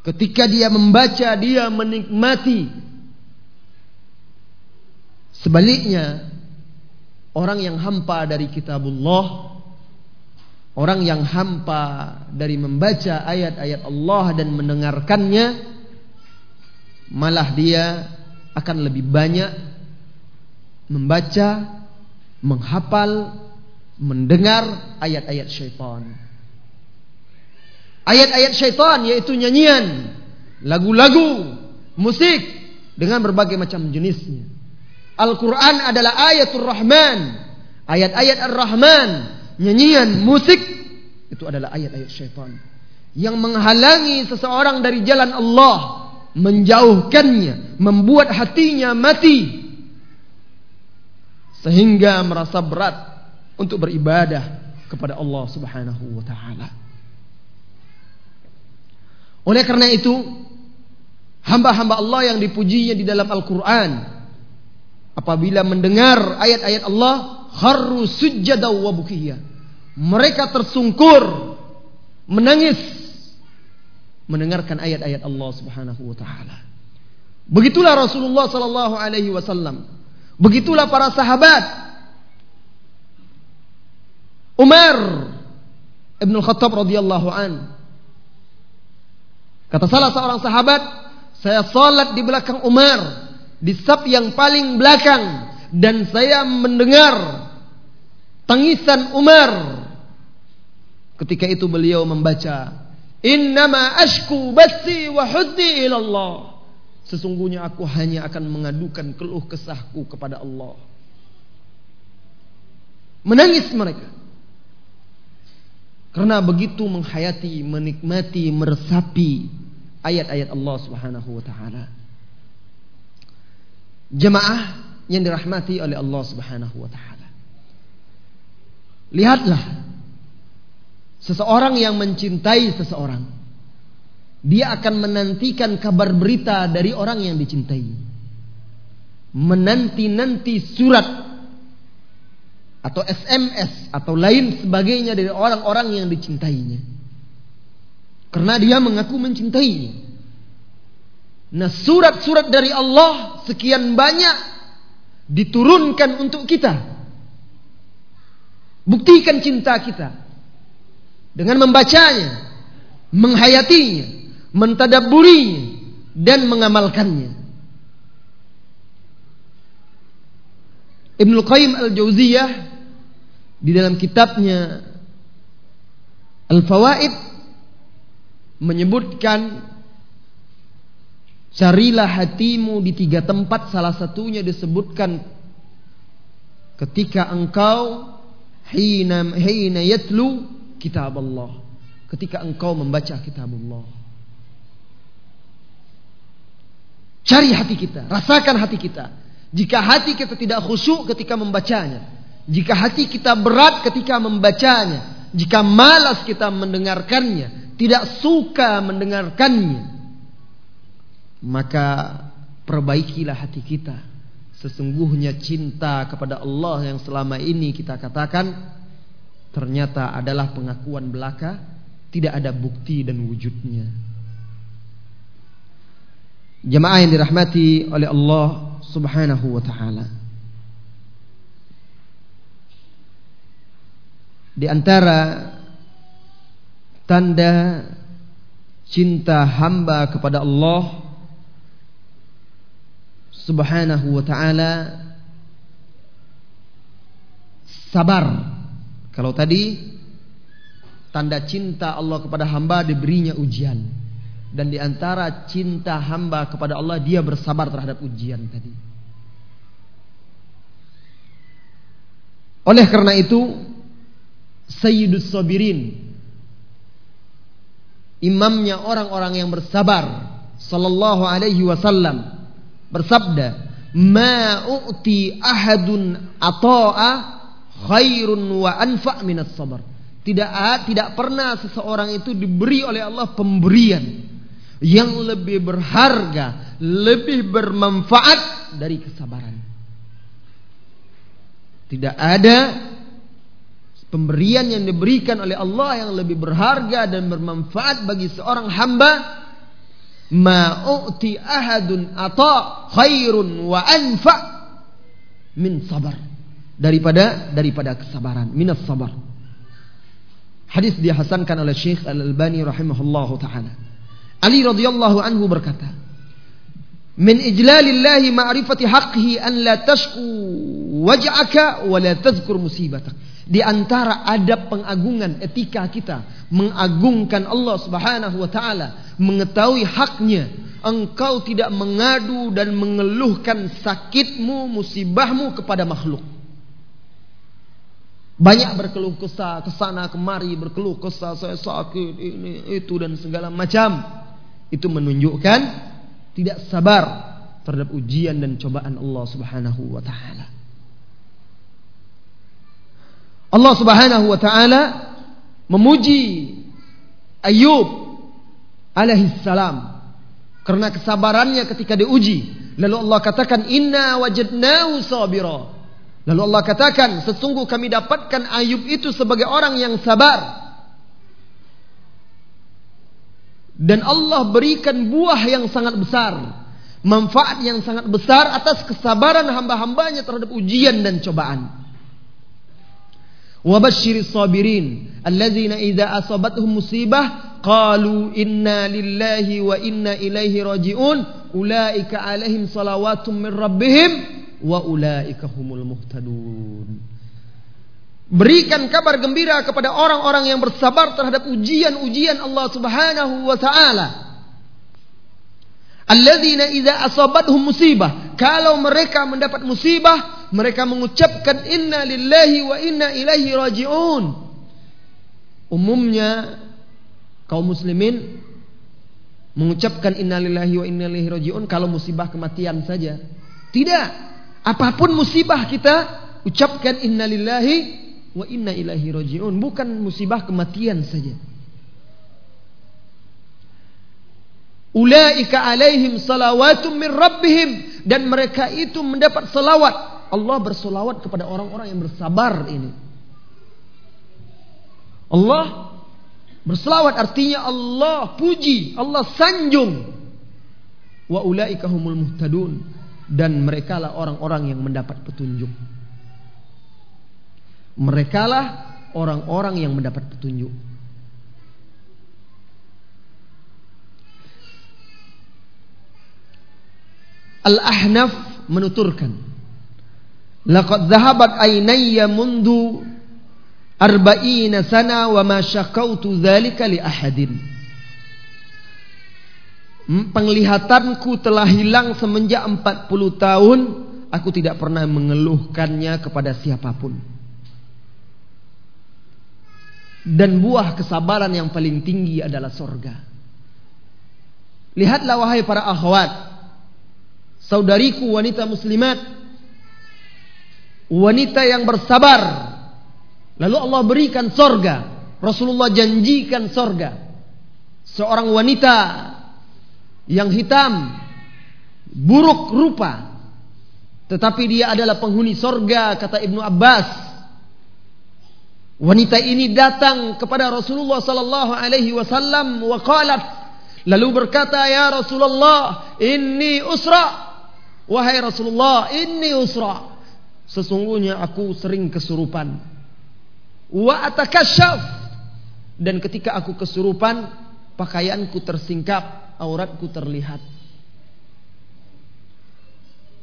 [SPEAKER 1] Ketika dia membaca, dia menikmati. Sebaliknya, orang yang hampa dari kitabullah, orang yang hampa dari membaca ayat-ayat Allah dan mendengarkannya, malah dia akan lebih banyak membaca, menghafal, mendengar ayat-ayat syaitan. Ayat-ayat syaitan yaitu nyanyian, lagu-lagu, musik dengan berbagai macam jenisnya. Al-Quran adalah ayatul Rahman. Ayat-ayat Ar-Rahman. Nyanyian, musik. Itu adalah ayat-ayat syaitan. Yang menghalangi seseorang dari jalan Allah. Menjauhkannya. Membuat hatinya mati. Sehingga merasa berat untuk beribadah kepada Allah subhanahu wa ta'ala. Oleh karena itu, hamba-hamba Allah yang dipujinya di dalam Al-Quran, apabila mendengar ayat-ayat Allah, kharru sujjada wa bukiyya. Mereka tersungkur, menangis, mendengarkan ayat-ayat Allah Subhanahu wa taala. Begitulah Rasulullah sallallahu alaihi wasallam. Begitulah para sahabat. Umar Ibn Khattab radhiyallahu an Kata salah seorang sahabat, saya salat di belakang Umar, di sab yang paling belakang dan saya mendengar tangisan Umar. Ketika itu beliau membaca Innama ashku basi wa huzni ila Allah. Sesungguhnya aku hanya akan mengadukan keluh kesahku kepada Allah. Menangis mereka. Karena begitu menghayati, menikmati, meresapi ayat-ayat Allah Subhanahu wa taala. Jemaah yang dirahmati oleh Allah Subhanahu wa taala. Lihatlah seseorang yang mencintai seseorang. Dia akan menantikan kabar berita dari orang yang dicintai. Menanti-nanti surat atau SMS atau lain sebagainya dari orang-orang yang dicintainya. Karena dia mengaku mencintainya. Nah, surat-surat dari Allah sekian banyak diturunkan untuk kita. Buktikan cinta kita dengan membacanya, menghayatinya, mentadaburinya dan mengamalkannya. Ibnu Qayyim Al-Jauziyah di dalam kitabnya Al-Fawaid menyebutkan carilah hatimu di tiga tempat salah satunya disebutkan ketika engkau hina hina yatlu kitab Allah ketika engkau membaca kitab Allah cari hati kita rasakan hati kita. Jika hati kita tidak khusyuk ketika membacanya, jika hati kita berat ketika membacanya, jika malas kita mendengarkannya, tidak suka mendengarkannya, maka perbaikilah hati kita. Sesungguhnya cinta kepada Allah yang selama ini kita katakan ternyata adalah pengakuan belaka, tidak ada bukti dan wujudnya. Jemaah yang dirahmati oleh Allah subhanahu wa ta'ala Di antara tanda cinta hamba kepada Allah Subhanahu wa taala sabar. Kalau tadi tanda cinta Allah kepada hamba diberinya ujian. Dan di antara cinta hamba kepada Allah dia bersabar terhadap ujian tadi. Oleh karena itu Sayyidus Sabirin Imamnya orang-orang yang bersabar Sallallahu alaihi wasallam Bersabda Ma u'ti ahadun ata'a Khairun wa anfa' minas sabar tidak tidak pernah seseorang itu diberi oleh Allah pemberian yang lebih berharga, lebih bermanfaat dari kesabaran. Tidak ada pemberian yang diberikan oleh Allah yang lebih berharga dan bermanfaat bagi seorang hamba ma'u'ti ahadun ata khairun wa anfa min sabar daripada daripada kesabaran minas sabar hadis dihasankan oleh Syekh Al-Albani rahimahullahu taala Ali radhiyallahu anhu berkata, "Min ijlalillahi ma'rifati haqqihi an la tashku waj'aka wa la tazkur musibatak." Di antara adab pengagungan etika kita mengagungkan Allah Subhanahu wa taala, mengetahui haknya, engkau tidak mengadu dan mengeluhkan sakitmu, musibahmu kepada makhluk. Banyak berkeluh kesah ke sana kemari berkeluh kesah saya sakit ini itu dan segala macam itu menunjukkan tidak sabar terhadap ujian dan cobaan Allah Subhanahu wa taala. Allah Subhanahu wa taala memuji Ayub alaihi salam karena kesabarannya ketika diuji. Lalu Allah katakan inna wajadnahu sabira. Lalu Allah katakan sesungguh kami dapatkan Ayub itu sebagai orang yang sabar. Dan Allah berikan buah yang sangat besar. Manfaat yang sangat besar atas kesabaran hamba-hambanya terhadap ujian dan cobaan. Wabashiris sabirin. Allazina idha asabatuhum musibah. Qalu inna lillahi wa inna ilaihi raji'un. Ulaika alaihim salawatum min rabbihim. Wa ulaika humul muhtadun. Berikan kabar gembira kepada orang-orang yang bersabar terhadap ujian-ujian Allah Subhanahu wa taala. Alladzina idza asabathum musibah, kalau mereka mendapat musibah, mereka mengucapkan inna lillahi wa inna ilaihi rajiun. Umumnya kaum muslimin mengucapkan inna lillahi wa inna ilaihi rajiun kalau musibah kematian saja. Tidak. Apa pun musibah kita ucapkan inna lillahi wa inna ilahi rojiun bukan musibah kematian saja ulaika alaihim salawatum min rabbihim dan mereka itu mendapat selawat Allah bersolawat kepada orang-orang yang bersabar ini. Allah berselawat artinya Allah puji Allah sanjung. Wa ulaika humul muhtadun dan merekalah orang-orang yang mendapat petunjuk. Merekalah orang-orang yang mendapat petunjuk. Al-Ahnaf menuturkan, "Laqad dhahabat aynayya mundu arba'ina sana wa ma syakautu dzalika li ahadin." Penglihatanku telah hilang semenjak 40 tahun, aku tidak pernah mengeluhkannya kepada siapa pun dan buah kesabaran yang paling tinggi adalah sorga. Lihatlah wahai para akhwat, saudariku wanita muslimat, wanita yang bersabar. Lalu Allah berikan sorga. Rasulullah janjikan sorga. Seorang wanita yang hitam, buruk rupa, tetapi dia adalah penghuni sorga, kata Ibnu Abbas. Wanita ini datang kepada Rasulullah sallallahu alaihi wasallam wa qalat lalu berkata ya Rasulullah inni usra wahai Rasulullah inni usra sesungguhnya aku sering kesurupan wa atakashaf dan ketika aku kesurupan pakaianku tersingkap auratku terlihat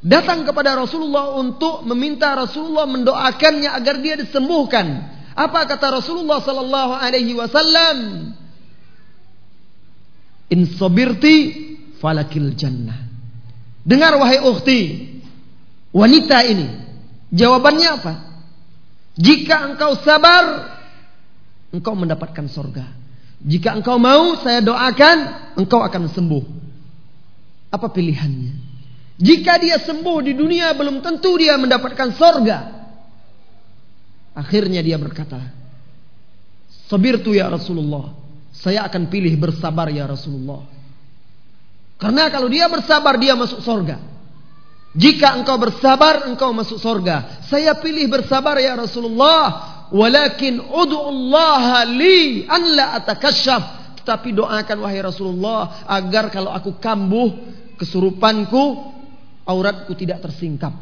[SPEAKER 1] datang kepada Rasulullah untuk meminta Rasulullah mendoakannya agar dia disembuhkan apa kata Rasulullah sallallahu alaihi wasallam? In sabirti falakil jannah. Dengar wahai ukhti, wanita ini. Jawabannya apa? Jika engkau sabar, engkau mendapatkan sorga. Jika engkau mau, saya doakan, engkau akan sembuh. Apa pilihannya? Jika dia sembuh di dunia, belum tentu dia mendapatkan sorga. Akhirnya dia berkata, Sabirtu ya Rasulullah. Saya akan pilih bersabar ya Rasulullah. Karena kalau dia bersabar dia masuk sorga. Jika engkau bersabar engkau masuk sorga. Saya pilih bersabar ya Rasulullah. Walakin Allah li an la atakashaf. Tetapi doakan wahai Rasulullah agar kalau aku kambuh kesurupanku auratku tidak tersingkap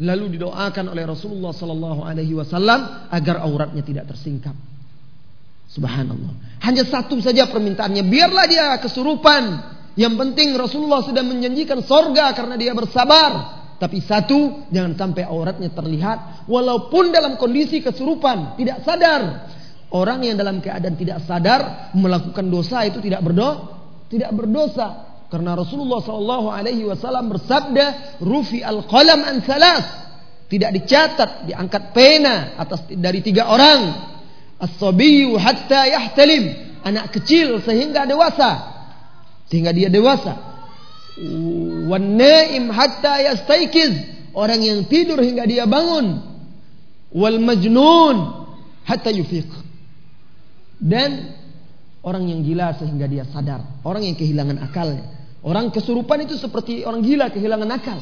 [SPEAKER 1] lalu didoakan oleh Rasulullah sallallahu alaihi wasallam agar auratnya tidak tersingkap. Subhanallah. Hanya satu saja permintaannya, biarlah dia kesurupan. Yang penting Rasulullah sudah menjanjikan sorga karena dia bersabar. Tapi satu, jangan sampai auratnya terlihat. Walaupun dalam kondisi kesurupan, tidak sadar. Orang yang dalam keadaan tidak sadar melakukan dosa itu tidak berdosa, tidak berdosa. Karena Rasulullah Shallallahu Alaihi Wasallam bersabda, "Rufi al qalam an salas." Tidak dicatat, diangkat pena atas dari tiga orang. As-sabiyu hatta yahtalim. Anak kecil sehingga dewasa. Sehingga dia dewasa. Wan naim hatta yastaikiz. Orang yang tidur hingga dia bangun. Wal majnun hatta yufiq. Dan orang yang gila sehingga dia sadar. Orang yang kehilangan akalnya. Orang kesurupan itu seperti orang gila kehilangan akal.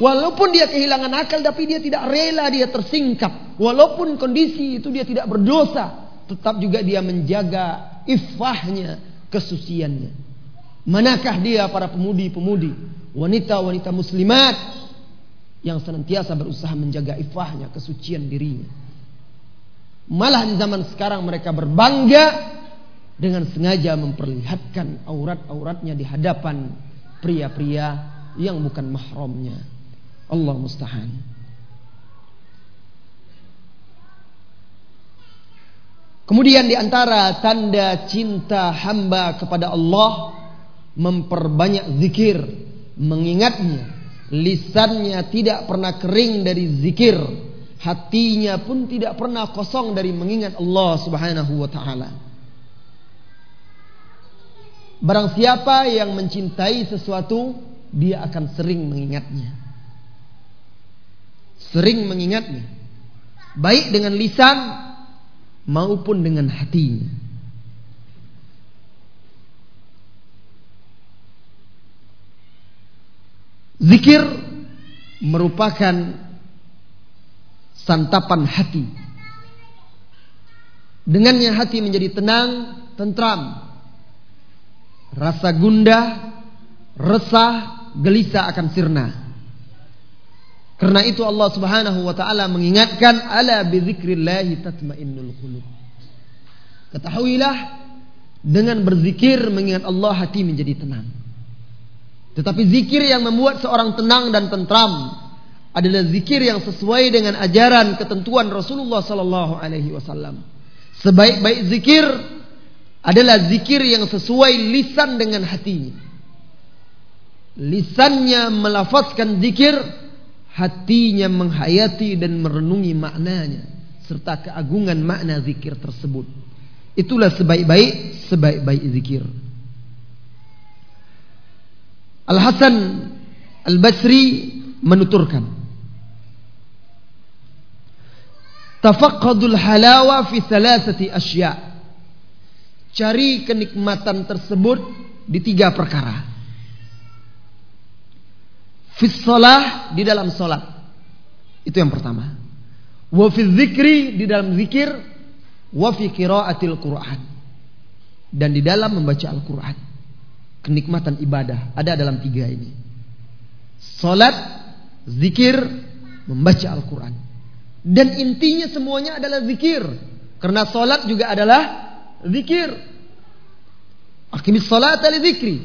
[SPEAKER 1] Walaupun dia kehilangan akal tapi dia tidak rela dia tersingkap. Walaupun kondisi itu dia tidak berdosa, tetap juga dia menjaga ifahnya, kesuciannya. Manakah dia para pemudi-pemudi, wanita-wanita muslimat yang senantiasa berusaha menjaga ifahnya, kesucian dirinya. Malah di zaman sekarang mereka berbangga dengan sengaja memperlihatkan aurat-auratnya di hadapan pria-pria yang bukan mahramnya. Allah musta'an. Kemudian di antara tanda cinta hamba kepada Allah memperbanyak zikir, mengingatnya. Lisannya tidak pernah kering dari zikir, hatinya pun tidak pernah kosong dari mengingat Allah Subhanahu wa taala. Barang siapa yang mencintai sesuatu, dia akan sering mengingatnya. Sering mengingatnya. Baik dengan lisan maupun dengan hatinya. Zikir merupakan santapan hati. Dengannya hati menjadi tenang, tentram. Rasa gundah, resah, gelisah akan sirna. Karena itu Allah Subhanahu wa taala mengingatkan ala bizikrillah tatmainnul qulub. Ketahuilah dengan berzikir mengingat Allah hati menjadi tenang. Tetapi zikir yang membuat seorang tenang dan tentram adalah zikir yang sesuai dengan ajaran ketentuan Rasulullah sallallahu alaihi wasallam. Sebaik-baik zikir adalah zikir yang sesuai lisan dengan hatinya. Lisannya melafazkan zikir, hatinya menghayati dan merenungi maknanya serta keagungan makna zikir tersebut. Itulah sebaik-baik sebaik-baik zikir. Al Hasan Al Basri menuturkan Tafaqqadul halawa fi thalathati asya. Cari kenikmatan tersebut di tiga perkara. Fi shalah di dalam salat. Itu yang pertama. Wa fi dzikri di dalam zikir, wa fi qiraatil Qur'an. Dan di dalam membaca Al-Qur'an kenikmatan ibadah ada dalam tiga ini. Salat, zikir, membaca Al-Quran. Dan intinya semuanya adalah zikir. Karena salat juga adalah zikir. Akimis salat ali zikri.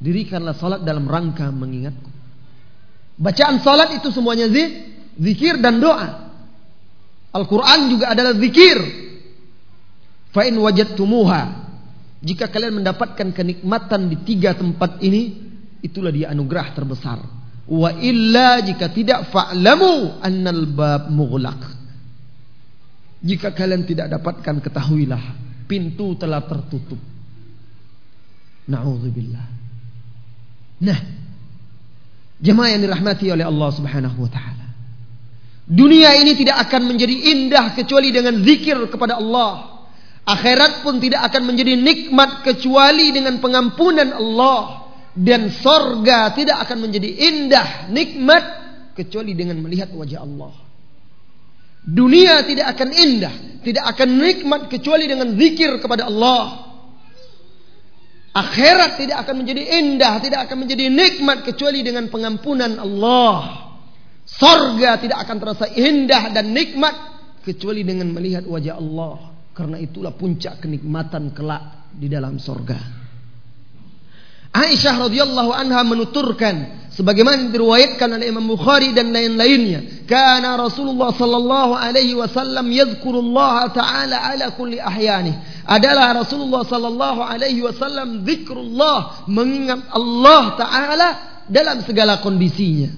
[SPEAKER 1] Dirikanlah salat dalam rangka mengingatku. Bacaan salat itu semuanya zikir dan doa. Al-Quran juga adalah zikir. Fa'in wajadtumuha jika kalian mendapatkan kenikmatan di tiga tempat ini, itulah dia anugerah terbesar. Wa illa jika tidak fa'lamu annal bab mughlaq. Jika kalian tidak dapatkan ketahuilah pintu telah tertutup. Nauzubillah. Nah, jemaah yang dirahmati oleh Allah Subhanahu wa taala. Dunia ini tidak akan menjadi indah kecuali dengan zikir kepada Allah. Akhirat pun tidak akan menjadi nikmat kecuali dengan pengampunan Allah. Dan sorga tidak akan menjadi indah, nikmat kecuali dengan melihat wajah Allah. Dunia tidak akan indah, tidak akan nikmat kecuali dengan zikir kepada Allah. Akhirat tidak akan menjadi indah, tidak akan menjadi nikmat kecuali dengan pengampunan Allah. Sorga tidak akan terasa indah dan nikmat kecuali dengan melihat wajah Allah. Karena itulah puncak kenikmatan kelak di dalam sorga. Aisyah radhiyallahu anha menuturkan sebagaimana diriwayatkan oleh Imam Bukhari dan lain-lainnya, kana Rasulullah sallallahu alaihi wasallam yadhkurullah taala ala kulli ahyani. Adalah Rasulullah sallallahu alaihi wasallam zikrullah mengingat Allah taala dalam segala kondisinya.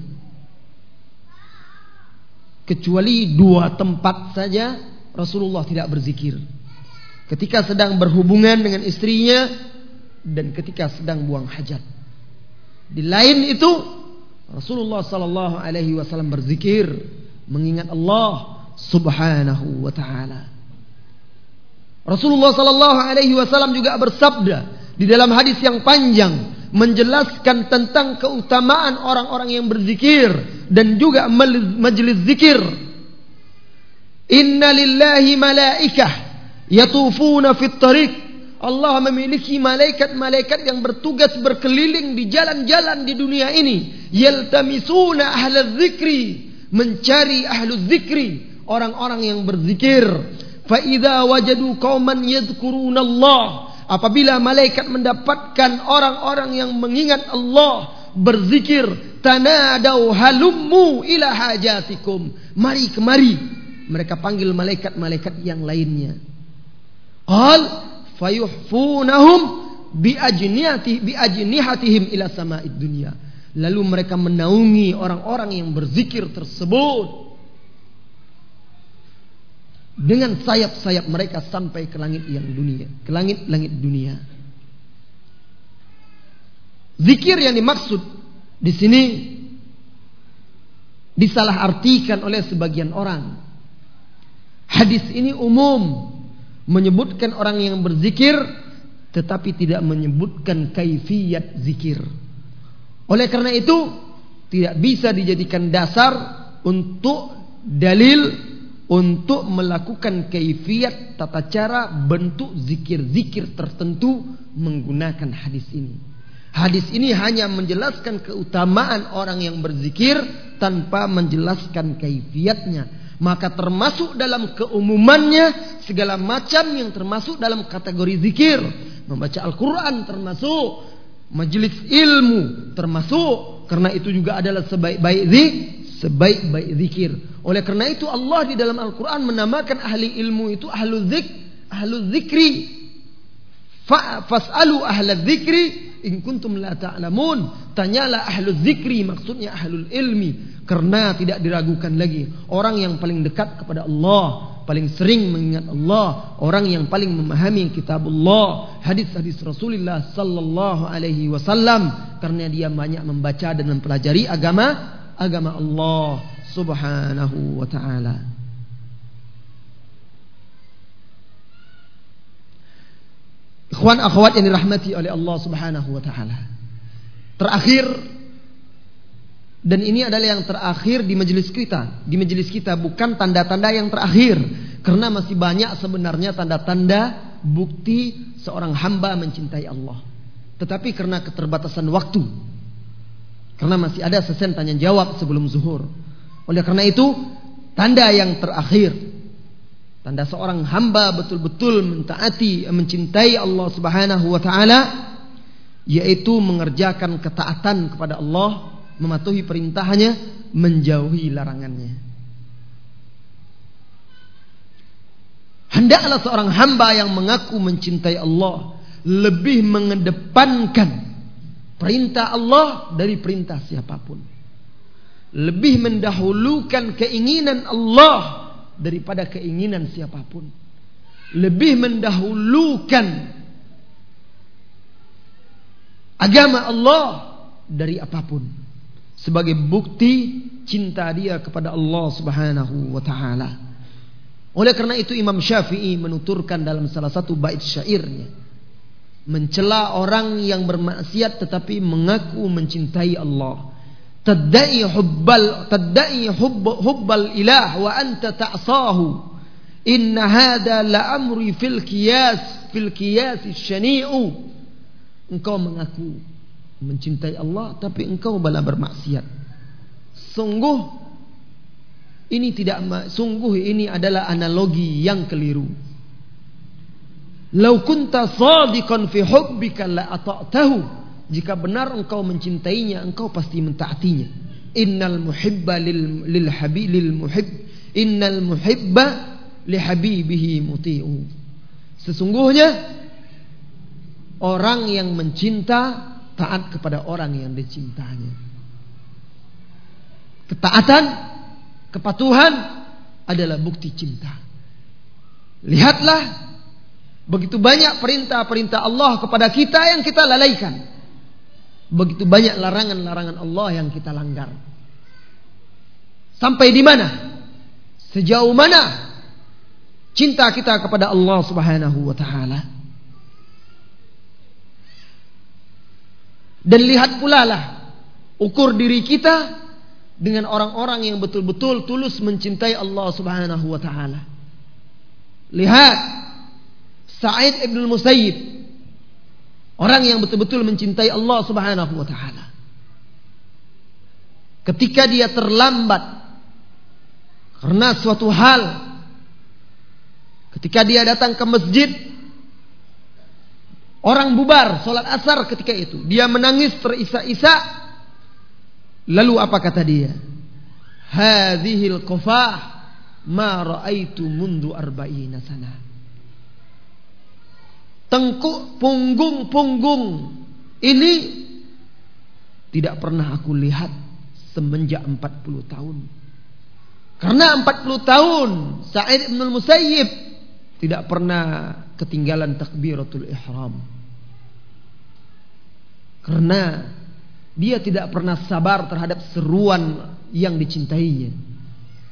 [SPEAKER 1] Kecuali dua tempat saja Rasulullah tidak berzikir. Ketika sedang berhubungan dengan istrinya dan ketika sedang buang hajat. Di lain itu Rasulullah sallallahu alaihi wasallam berzikir mengingat Allah Subhanahu wa taala. Rasulullah sallallahu alaihi wasallam juga bersabda di dalam hadis yang panjang menjelaskan tentang keutamaan orang-orang yang berzikir dan juga majlis zikir Inna lillahi malaikah yatufuna fit tariq. Allah memiliki malaikat-malaikat yang bertugas berkeliling di jalan-jalan di dunia ini. Yaltamisuna ahla dzikri. Mencari ahlu dzikri. Orang-orang yang berzikir. Fa idza wajadu qauman yadhkuruna Allah. Apabila malaikat mendapatkan orang-orang yang mengingat Allah berzikir, tanadau halummu ila hajatikum. Mari kemari mereka panggil malaikat-malaikat yang lainnya. Qal fayuhfunahum biajnihati biajnihatihim ila sama'id dunya. Lalu mereka menaungi orang-orang yang berzikir tersebut dengan sayap-sayap mereka sampai ke langit yang dunia, ke langit-langit dunia. Zikir yang dimaksud di sini disalahartikan oleh sebagian orang. Hadis ini umum menyebutkan orang yang berzikir tetapi tidak menyebutkan kaifiyat zikir. Oleh karena itu tidak bisa dijadikan dasar untuk dalil untuk melakukan kaifiat tata cara bentuk zikir-zikir tertentu menggunakan hadis ini. Hadis ini hanya menjelaskan keutamaan orang yang berzikir tanpa menjelaskan kaifiatnya. Maka termasuk dalam keumumannya segala macam yang termasuk dalam kategori zikir. Membaca Al-Quran termasuk. Majelis ilmu termasuk. Karena itu juga adalah sebaik-baik zikir sebaik-baik zikir. Oleh karena itu Allah di dalam Al-Quran menamakan ahli ilmu itu ahlu zik, ahlu zikri. Fas'alu ahla zikri in kuntum la ta'lamun. Tanyalah ahlu zikri maksudnya ahlul ilmi. Karena tidak diragukan lagi. Orang yang paling dekat kepada Allah. Paling sering mengingat Allah. Orang yang paling memahami kitab Allah. Hadis-hadis Rasulullah sallallahu alaihi wasallam. Karena dia banyak membaca dan mempelajari agama agama Allah Subhanahu wa taala. Ikhwan akhwat yang dirahmati oleh Allah Subhanahu wa taala. Terakhir dan ini adalah yang terakhir di majelis kita. Di majelis kita bukan tanda-tanda yang terakhir karena masih banyak sebenarnya tanda-tanda bukti seorang hamba mencintai Allah. Tetapi karena keterbatasan waktu karena masih ada sesen tanya jawab sebelum zuhur. Oleh karena itu, tanda yang terakhir. Tanda seorang hamba betul-betul mentaati, mencintai Allah subhanahu wa ta'ala. Yaitu mengerjakan ketaatan kepada Allah. Mematuhi perintahnya, menjauhi larangannya. Hendaklah seorang hamba yang mengaku mencintai Allah. Lebih mengedepankan perintah Allah dari perintah siapa pun. Lebih mendahulukan keinginan Allah daripada keinginan siapa pun. Lebih mendahulukan agama Allah dari apa pun. Sebagai bukti cinta dia kepada Allah subhanahu wa ta'ala. Oleh karena itu Imam Syafi'i menuturkan dalam salah satu bait syairnya mencela orang yang bermaksiat tetapi mengaku mencintai Allah. Tadda'i hubbal tadda'i hubb, hubbal ilah wa anta ta'sahu. Inna hada la amri fil qiyas fil qiyas syani'u. Engkau mengaku mencintai Allah tapi engkau malah bermaksiat. Sungguh ini tidak sungguh ini adalah analogi yang keliru. Lau kunta sadiqan fi hubbika la ata'tahu. Jika benar engkau mencintainya, engkau pasti mentaatinya. Innal muhibba lil, lil habi lil muhib. Innal muhibba li habibihi muti'u. Sesungguhnya orang yang mencinta taat kepada orang yang dicintanya. Ketaatan, kepatuhan adalah bukti cinta. Lihatlah Begitu banyak perintah-perintah Allah kepada kita yang kita lalaikan. Begitu banyak larangan-larangan Allah yang kita langgar. Sampai di mana? Sejauh mana cinta kita kepada Allah Subhanahu wa taala? Dan lihat pula lah ukur diri kita dengan orang-orang yang betul-betul tulus mencintai Allah Subhanahu wa taala. Lihat Sa'id ibn Musayyib orang yang betul-betul mencintai Allah Subhanahu wa taala. Ketika dia terlambat karena suatu hal ketika dia datang ke masjid orang bubar salat asar ketika itu. Dia menangis terisak-isak lalu apa kata dia? Hadhil qafah ma raaitu mundu arba'ina sana tengkuk, punggung-punggung ini tidak pernah aku lihat semenjak 40 tahun. Karena 40 tahun Sa'id bin Musayyib tidak pernah ketinggalan takbiratul ihram. Karena dia tidak pernah sabar terhadap seruan yang dicintainya.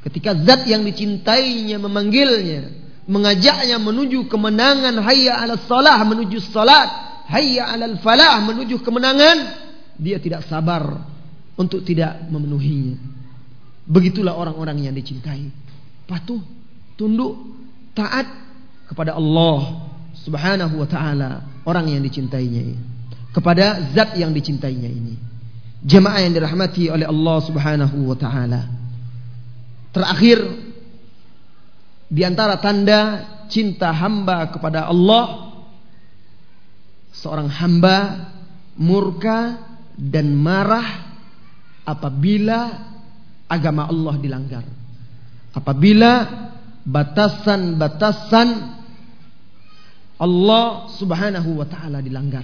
[SPEAKER 1] Ketika zat yang dicintainya memanggilnya, mengajaknya menuju kemenangan, hayya 'ala salah menuju salat, hayya 'alal falah menuju kemenangan, dia tidak sabar untuk tidak memenuhinya. Begitulah orang-orang yang dicintai. Patuh, tunduk, taat kepada Allah Subhanahu wa taala, orang yang dicintainya kepada zat yang dicintainya ini. Jemaah yang dirahmati oleh Allah Subhanahu wa taala. Terakhir di antara tanda cinta hamba kepada Allah seorang hamba murka dan marah apabila agama Allah dilanggar. Apabila batasan-batasan Allah Subhanahu wa taala dilanggar.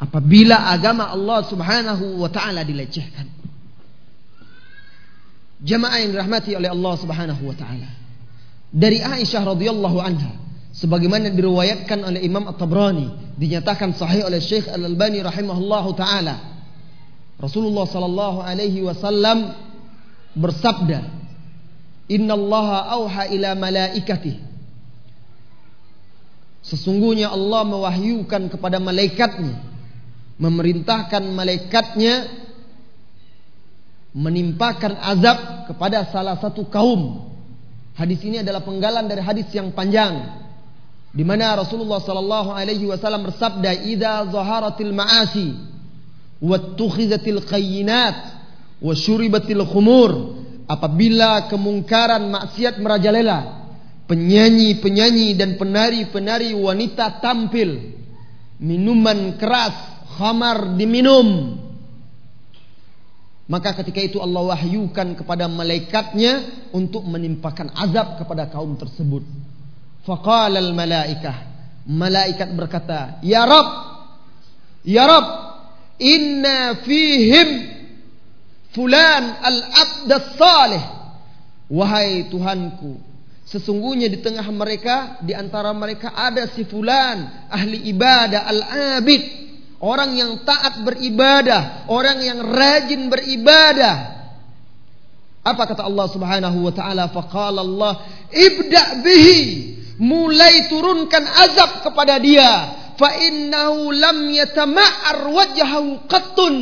[SPEAKER 1] Apabila agama Allah Subhanahu wa taala dilecehkan. Jemaah yang dirahmati oleh Allah Subhanahu wa taala. Dari Aisyah radhiyallahu anha sebagaimana diriwayatkan oleh Imam At-Tabrani dinyatakan sahih oleh Syekh Al-Albani rahimahullahu taala Rasulullah sallallahu alaihi wasallam bersabda Inna Allah auha ila malaikati. Sesungguhnya Allah mewahyukan kepada malaikatnya Memerintahkan malaikatnya Menimpakan azab kepada salah satu kaum Hadis ini adalah penggalan dari hadis yang panjang di mana Rasulullah sallallahu alaihi wasallam bersabda idza zaharatil ma'asi wattukhizatil qayyinat wa syuribatil khumur. Apabila kemungkaran maksiat merajalela penyanyi-penyanyi dan penari-penari wanita tampil minuman keras khamar diminum maka ketika itu Allah wahyukan kepada malaikatnya untuk menimpakan azab kepada kaum tersebut. Faqala al malaikah malaikat berkata ya rab ya rab inna fihim fulan al-abd salih. Wahai Tuhanku sesungguhnya di tengah mereka di antara mereka ada si fulan ahli ibadah al-abid orang yang taat beribadah orang yang rajin beribadah. Apa kata Allah Subhanahu wa taala? Faqala Allah ibda bihi. Mulai turunkan azab kepada dia. Fa innahu lam yatama'ar wajhahu qattun.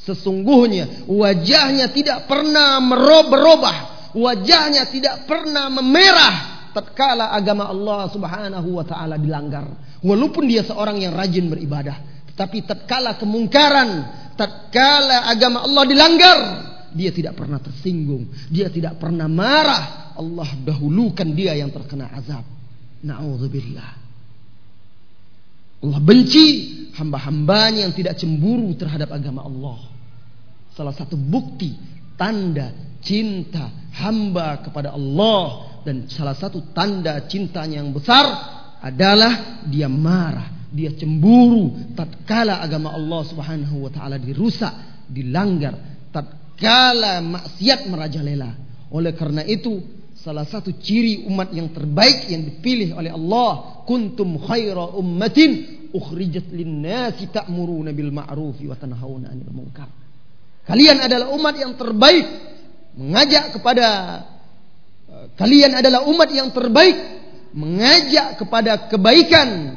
[SPEAKER 1] Sesungguhnya wajahnya tidak pernah berubah, wajahnya tidak pernah memerah. Tatkala agama Allah Subhanahu wa taala dilanggar. Walaupun dia seorang yang rajin beribadah, tetapi tatkala kemungkaran, tatkala agama Allah dilanggar, dia tidak pernah tersinggung, dia tidak pernah marah. Allah dahulukan dia yang terkena azab. Nauzubillah. Allah benci hamba-hambanya yang tidak cemburu terhadap agama Allah. Salah satu bukti tanda cinta hamba kepada Allah dan salah satu tanda cintanya yang besar adalah dia marah, dia cemburu tatkala agama Allah Subhanahu wa taala dirusak, dilanggar, tatkala maksiat merajalela. Oleh karena itu salah satu ciri umat yang terbaik yang dipilih oleh Allah kuntum khaira ummatin ukhrijat lin-nasi ta'muruna bil ma'ruf wa tanhauna 'anil munkar. Kalian adalah umat yang terbaik. Mengajak kepada kalian adalah umat yang terbaik. Mengajak kepada kebaikan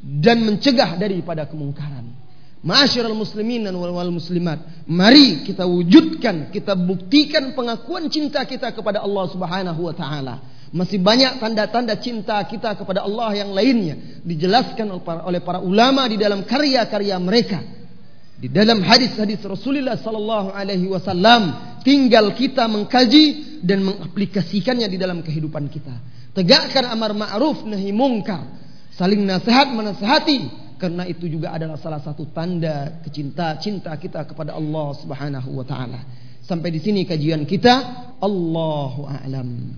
[SPEAKER 1] dan mencegah daripada kemungkaran Masyarul muslimin dan wal muslimat, mari kita wujudkan, kita buktikan pengakuan cinta kita kepada Allah Subhanahu wa taala. Masih banyak tanda-tanda cinta kita kepada Allah yang lainnya dijelaskan oleh para ulama di dalam karya-karya mereka. Di dalam hadis-hadis Rasulullah sallallahu alaihi wasallam tinggal kita mengkaji dan mengaplikasikannya di dalam kehidupan kita. Tegakkan amar ma'ruf nahi mungkar, saling nasihat menasihati karena itu juga adalah salah satu tanda kecinta cinta kita kepada Allah Subhanahu wa taala. Sampai di sini kajian kita. Allahu a'lam.